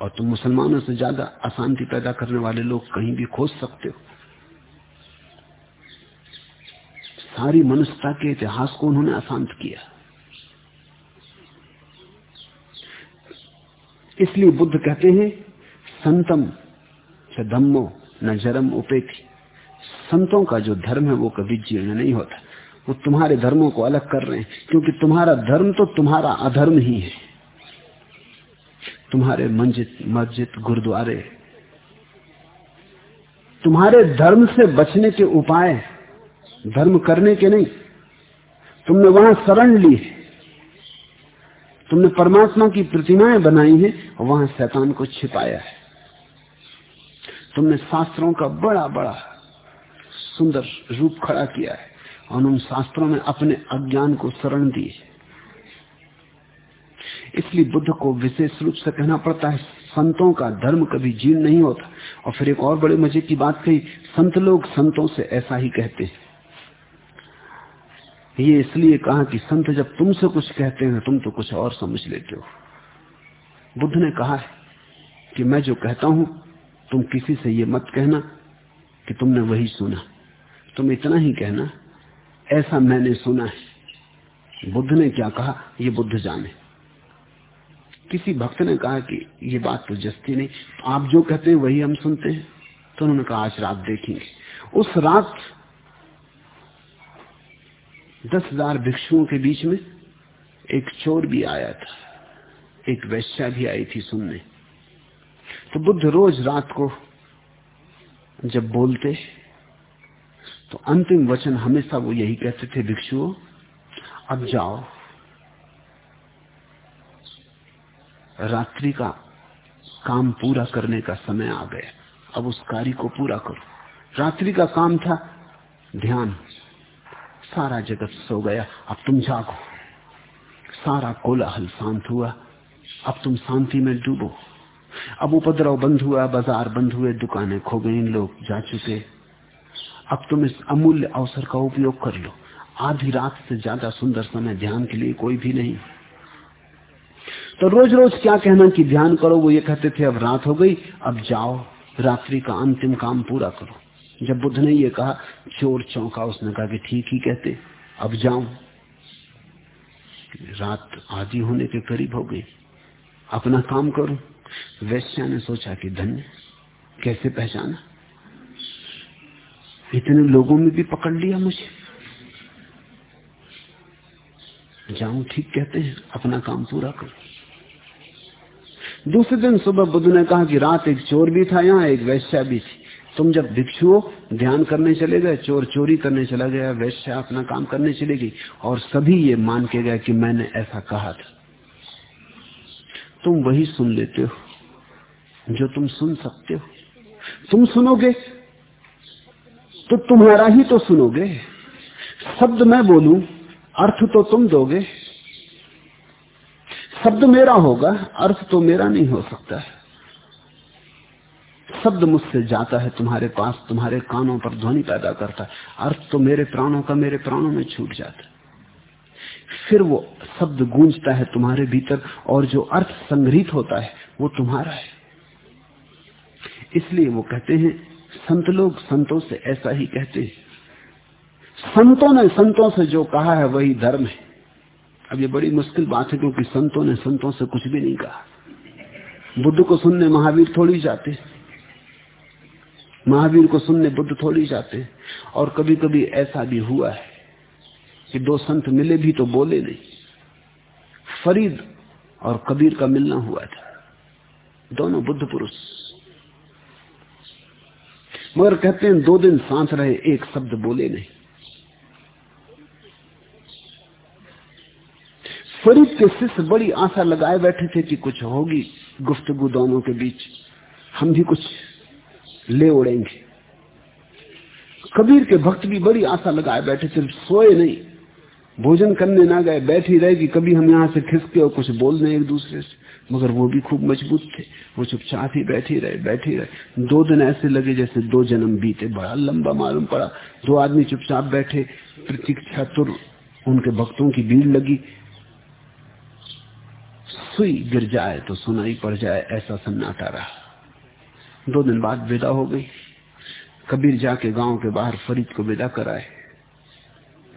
Speaker 2: और तुम मुसलमानों से ज़्यादा अशांति पैदा करने वाले लोग कहीं भी खोज सकते हो। सारी मनुष्यता के इतिहास को उन्होंने अशांत किया। इसलिए बुद्ध कहते हैं, संतम च धम्मो न जरम उपेथी संतों का जो धर्म है वो कभी जीर्ण नहीं होता। वो तुम्हारे धर्मों को अलग कर रहे हैं, क्योंकि तुम्हारा धर्म तो तुम्हारा अधर्म ही है। तुम्हारे मंजित, मस्जिद, गुरुद्वारे। तुम्हारे धर्म से बचने के उपाय धर्म करने के नहीं। तुमने वहाँ शरण ली है। तुमने परमात्मा की प्रतिमाएँ बनाई हैं वहाँ शैतान को छिपाया है। तुमने शास्त्रों का बड़ा बड़ा सुंदर रूप खड़ा किया है और उन शास्त्रों में अपने अज्ञान को शरण दी है। इसलिए बुद्ध को विशेष रूप से कहना पड़ता है, संतों का धर्म कभी जीर्ण नहीं होता। और फिर एक और बड़े मज़े की बात कही, संत लोग संतों से ऐसा ही कहते हैं। ये इसलिए कहा कि संत जब तुमसे कुछ कहते हैं, तुम तो कुछ और समझ लेते हो। बुद्ध ने कहा है कि मैं जो कहता हूँ, तुम किसी से ये मत कहना कि तुमने वही सुना। तुम इतना ही कहना, ऐसा मैंने सुना है। बुद्ध ने क्या कहा? ये बुद्ध जाने। किसी भक्त ने कहा कि ये बात तो जस्ती नहीं, आप जो कहते हैं वही हम सुनते हैं। तो उन्होंने कहा, आज रात देखेंगे। उस रात दस हज़ार भिक्षुओं के बीच में एक चोर भी आया था। एक वैश्या भी आई थी सुनने। तो बुद्ध रोज रात को जब बोलते तो अंतिम वचन हमेशा वो यही कहते थे, भिक्षुओं, अब जाओ। रात्रि का काम पूरा करने का समय आ गया। अब उस कार्य को पूरा करो। रात्रि का काम था ध्यान। सारा जगत सो गया। अब तुम जागो। सारा कोलाहल शांत हुआ। अब तुम शांति में डूबो। अब उपद्रव बंद हुआ, बाज़ार बंद हुए, दुकानें खो गई, लोग जा चुके। अब तुम इस अमूल्य अवसर का उपयोग कर लो। आधी रात से ज़्यादा सुंदर समय ध्यान के लिए कोई भी नहीं। तो रोज रोज क्या कहना कि ध्यान करो, वो ये कहते थे, अब रात हो गई, अब जाओ। रात्रि का अंतिम काम पूरा करो। जब बुद्ध ने ये कहा, चोर चौंका, उसने कहा कि ठीक ही कहते, अब जाऊँ। रात आधी होने के करीब हो गई। अपना काम करूँ? वैश्या ने सोचा कि धन्य, कैसे पहचाना? इतने लोगों में भी पकड़ लिया मुझे। जाऊँ ठीक कहते हैं, अपना काम पूरा करो। दूसरे दिन सुबह बुद्ध ने कहा कि रात एक चोर भी था, यहाँ एक वैश्या भी थी। तुम जब भिक्षुओं ध्यान करने चले गए, चोर चोरी करने चला गया, वैश्य अपना काम करने चली गई, और सभी ये मान के गए कि मैंने ऐसा कहा था। तुम वही सुन लेते हो जो तुम सुन सकते हो। तुम सुनोगे? तो तुम्हारा ही तो सुनोगे। शब्द मैं बोलूँ, अर्थ तो तुम दोगे। शब्द मेरा होगा, अर्थ तो मेरा नहीं हो सकता है। शब्द मुझसे जाता है, तुम्हारे पास तुम्हारे कानों पर ध्वनि पैदा करता है। अर्थ तो मेरे प्राणों का मेरे प्राणों में छूट जाता है। फिर वो शब्द गूंजता है तुम्हारे भीतर और जो अर्थ संग्रहित होता है, वो तुम्हारा है। इसलिए वो कहते हैं, संत लोग संतों से ऐसा ही कहते हैं। संतों ने संतों से जो कहा है, वही धर्म है। अब ये बड़ी मुश्किल बात है, क्योंकि संतों ने संतों से कुछ भी नहीं कहा। बुद्ध को सुनने महावीर थोड़ी जाते महावीर को सुनने बुद्ध थोड़ी जाते हैं। और कभी कभी ऐसा भी हुआ है कि दो संत मिले भी तो बोले नहीं। फरीद और कबीर का मिलना हुआ था। दोनों बुद्ध पुरुष। मगर कहते हैं दो दिन सांस रहे, एक शब्द बोले नहीं। फरीद के शिष्य बड़ी आशा लगाए बैठे थे कि कुछ होगी गुफ्तगु दोनों के बीच। हम भी कुछ ले उड़ेंगे। कबीर के भक्त भी बड़ी आशा लगाए बैठे सिर्फ़ सोए नहीं। भोजन करने ना गए, बैठ ही रहे कि कभी हम यहाँ से खिसके और कुछ बोल दें एक दूसरे से। मगर वो भी खूब मज़बूत थे। वो चुपचाप ही बैठे रहे बैठे रहे। दो दिन ऐसे लगे जैसे दो जन्म बीते। बड़ा लंबा मालूम पड़ा। दो आदमी चुपचाप बैठे। प्रतीक्षा तुर। उनके भक्तों की भीड़ लगी। सुई गिर जाए तो सुनाई पड़ जाए, ऐसा सन्नाटा रहा। दो दिन बाद विदा हो गई। कबीर जाके गाँव के बाहर फरीद को विदा कराए,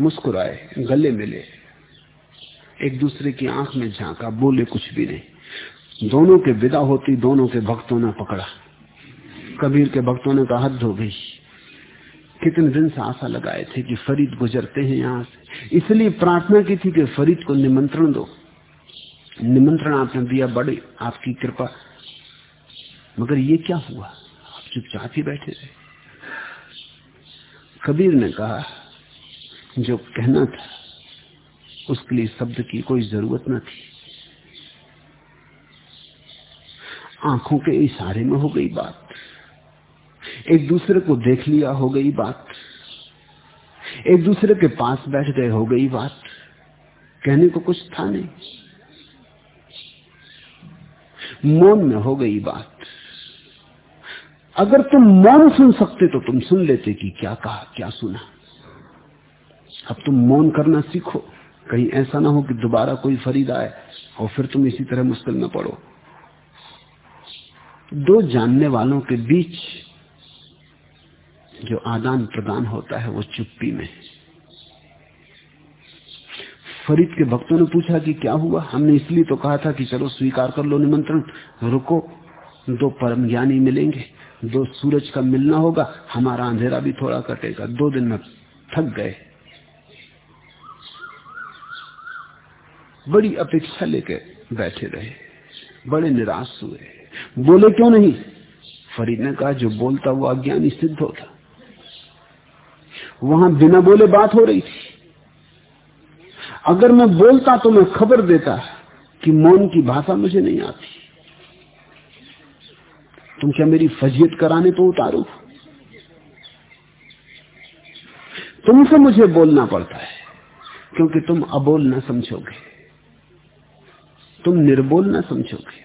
Speaker 2: मुस्कुराए, गले मिले। एक दूसरे की आँख में झांका, बोले कुछ भी नहीं। दोनों के विदा होती दोनों के भक्तों ने पकड़ा। कबीर के भक्तों ने कहा, हद हो गई। कितने दिन से आशा लगाए थे कि फरीद गुजरते हैं यहाँ से। इसलिए प्रार्थना की थी कि फरीद को निमंत्रण दो। निमंत्रण आपने दिया, बड़ी आपकी कृपा। मगर ये क्या हुआ? आप चुपचाप ही बैठे रहे। कबीर ने कहा, जो कहना था, उसके लिए शब्द की कोई ज़रूरत न थी। आँखों के इशारे में हो गई बात। एक दूसरे को देख लिया हो गई बात। एक दूसरे के पास बैठ गए हो गई बात। कहने को कुछ था नहीं। मौन में हो गई बात। अगर तुम मौन सुन सकते तो तुम सुन लेते कि क्या कहा, क्या सुना। अब तुम मौन करना सीखो। कहीं ऐसा ना हो कि दोबारा कोई फरीद आए और फिर तुम इसी तरह मुश्किल में पड़ो। दो जानने वालों के बीच जो आदान प्रदान होता है वो चुप्पी में फरीद के भक्तों ने पूछा कि क्या हुआ? हमने इसलिए तो कहा था कि चलो स्वीकार कर लो निमंत्रण। रुको, दो परम ज्ञानी मिलेंगे। दो सूरज का मिलना होगा, हमारा अंधेरा भी थोड़ा कटेगा। दो दिन में थक गए। बड़ी अपेक्षा लेके बैठे रहे। बड़े निराश हुए। बोले क्यों नहीं? फरीद ने कहा, जो बोलता वो अज्ञानी सिद्ध होता। वहाँ बिना बोले बात हो रही थी। अगर मैं बोलता तो मैं खबर देता कि मौन की भाषा मुझे नहीं आती। तुम क्या मेरी फजीयत कराने तो उतारो? तुमसे मुझे बोलना पड़ता है, क्योंकि तुम अबोल ना समझोगे। तुम निर्बोल ना समझोगे।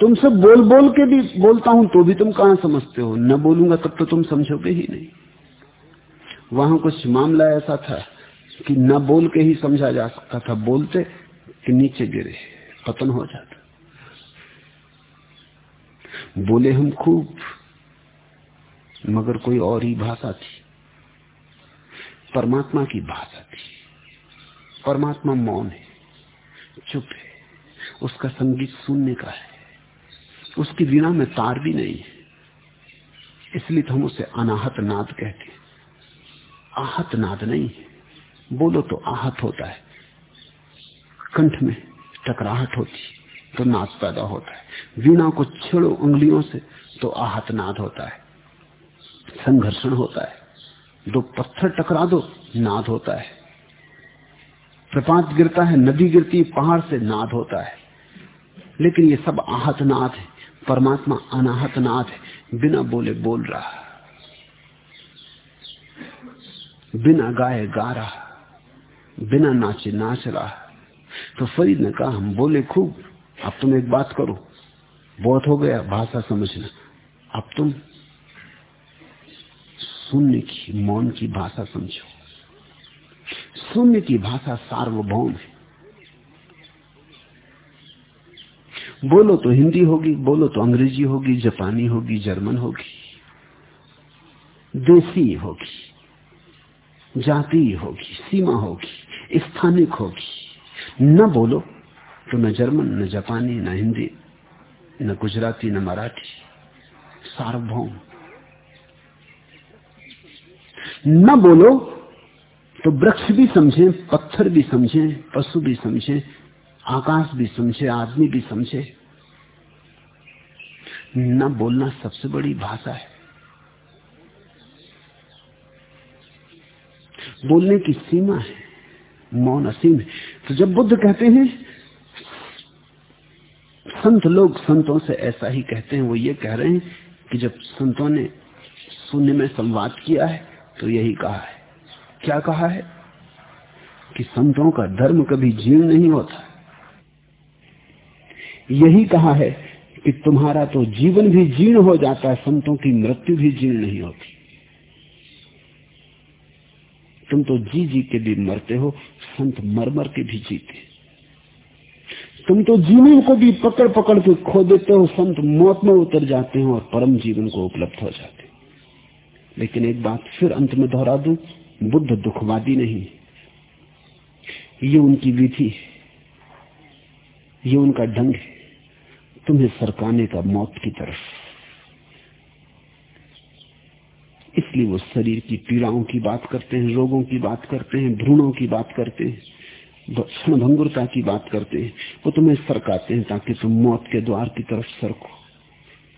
Speaker 2: तुमसे बोल बोल के भी बोलता हूँ तो भी तुम कहाँ समझते हो? न बोलूँगा तब तो तुम समझोगे ही नहीं। वहाँ कुछ मामला ऐसा था कि न बोल के ही समझा जा सकता था। बोलते कि नीचे गिरे, पतन हो जाता। बोले हम खूब, मगर कोई और ही भाषा थी। परमात्मा की भाषा थी। परमात्मा मौन है, चुप है, उसका संगीत सुनने का है। उसकी वीणा में तार भी नहीं है। इसलिए तो हम उसे अनाहत नाद कहते हैं। आहत नाद नहीं है। बोलो तो आहत होता है। कंठ में टकराहट होती तो नाद पैदा होता है। वीणा को छेड़ो उंगलियों से तो आहत नाद होता है। संघर्षण होता है। दो पत्थर टकरा दो, नाद होता है। प्रपात गिरता है, नदी गिरती है, पहाड़ से नाद होता है। लेकिन ये सब आहत नाद है। परमात्मा अनाहत नाद है। बिना बोले बोल रहा। बिना गाए गा रहा। बिना नाचे नाच रहा। तो फरीद ने कहा, हम बोले खूब, अब तुम एक बात करो। बहुत हो गया, भाषा समझना। अब तुम शून्य की मौन की भाषा समझो। शून्य की भाषा सार्वभौम है। बोलो तो हिंदी होगी, बोलो तो अंग्रेज़ी होगी, जापानी होगी, जर्मन होगी, देसी होगी, जाति होगी, सीमा होगी, स्थानिक होगी। न बोलो तो न जर्मन, न जापानी, न हिंदी। न गुजराती, न मराठी, सार्वभौम। न बोलो तो वृक्ष भी समझे, पत्थर भी समझे, पशु भी समझे, आकाश भी समझे, आदमी भी समझे। न बोलना सबसे बड़ी भाषा है। बोलने की सीमा है, मौन असीम है। तो जब बुद्ध कहते हैं संत लोग संतों से ऐसा ही कहते हैं, वो ये कह रहे हैं कि जब संतों ने शून्य में संवाद किया है तो यही कहा है। क्या कहा है? कि संतों का धर्म कभी जीर्ण नहीं होता। यही कहा है कि तुम्हारा तो जीवन भी जीर्ण हो जाता है, संतों की मृत्यु भी जीर्ण नहीं होती। तुम तो जी जी के भी मरते हो, संत मर मर के भी जीते। तुम तो जीवन को भी पकड़ पकड़ के खो देते हो, संत मौत में उतर जाते हैं और परम जीवन को उपलब्ध हो जाते लेकिन एक बात फिर अंत में दोहरा दू, बुद्ध दुखवादी नहीं ये उनकी विधि है, ये उनका ढंग है। तुम्हें सरकाने का मौत की तरफ़। इसलिए वो शरीर की पीड़ाओं की बात करते हैं, रोगों की बात करते हैं भ्रूणों की बात करते हैं। क्षण भंगुरता की बात करते हैं। वो तुम्हें सरकाते हैं ताकि तुम मौत के द्वार की तरफ़ सरको,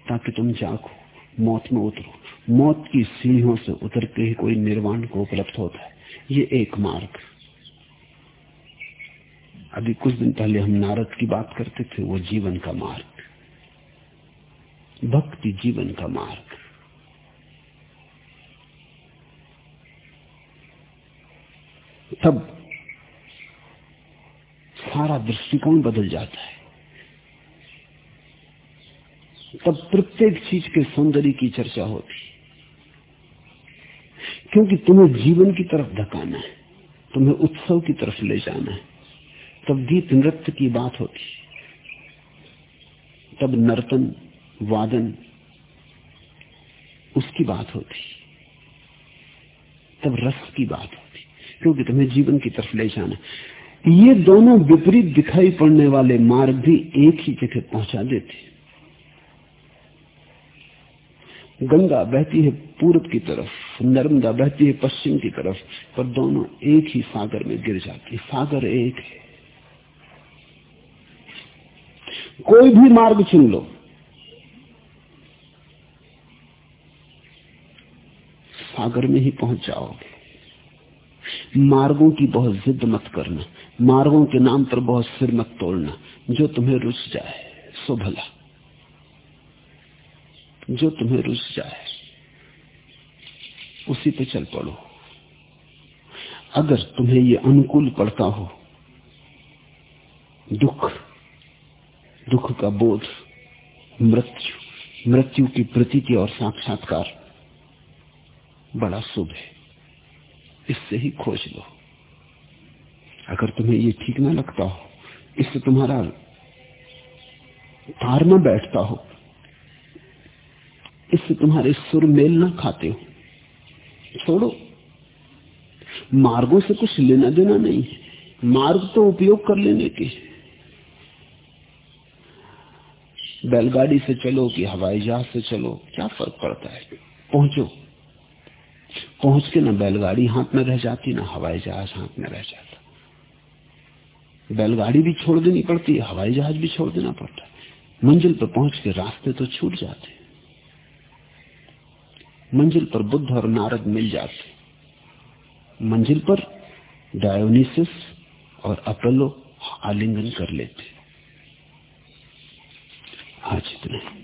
Speaker 2: ताकि तुम जागो, मौत में उतरो। मौत की सीढ़ियों से उतर के ही कोई निर्वाण को उपलब्ध होता है। ये एक मार्ग। अभी कुछ दिन पहले हम नारद की बात करते थे, वो जीवन का मार्ग। भक्ति जीवन का मार्ग। तब सारा दृष्टिकोण बदल जाता है। तब प्रत्येक चीज़ के सौंदर्य की चर्चा होती क्योंकि तुम्हें जीवन की तरफ़ धकाना है, तुम्हें उत्सव की तरफ़ ले जाना है, तब गीत नृत्य की बात होती तब नर्तन, वादन, उसकी बात होती तब रस की बात होती क्योंकि तुम्हें जीवन की तरफ़ ले जाना ये दोनों विपरीत दिखाई पड़ने वाले मार्ग भी एक ही जगह पहुँचा देते गंगा बहती है पूर्व की तरफ़, नर्मदा बहती है पश्चिम की तरफ़, पर दोनों एक ही सागर में गिर जाती सागर एक है। कोई भी मार्ग चुन लो। सागर में ही पहुँच जाओगे। मार्गों की बहुत जिद मत करना, मार्गों के नाम पर बहुत सिर मत तोड़ना, जो तुम्हें रुस जाए, सो भला। जो तुम्हें रुस जाए, उसी पे चल पड़ो। अगर तुम्हें ये अनुकूल पड़ता हो, दुख दुख का बोध, मृत्यु मृत्यु की प्रतीति और साक्षात्कार बड़ा शुभ है। इससे ही खोज लो। अगर तुम्हें ये ठीक ना लगता हो, इससे तुम्हारा तार न बैठता हो, इससे तुम्हारे सुर मेल ना खाते हो। छोड़ो। मार्गों से कुछ लेना देना नहीं है। मार्ग तो उपयोग कर लेने के बैलगाड़ी से चलो कि हवाई जहाज़ से चलो, क्या फ़र्क पड़ता है? पहुंचो। पहुँच के ना बैलगाड़ी हाथ में रह जाती, ना हवाई जहाज़ हाथ में रह जाता। बैलगाड़ी भी छोड़ देनी पड़ती है हवाई जहाज़ भी छोड़ देना पड़ता। है मंजिल पर पहुँच के रास्ते तो छूट जाते। मंजिल पर बुद्ध और नारद मिल जाते। मंजिल पर डायोनिसिस और अपोलो आलिंगन कर लेते। आज इतना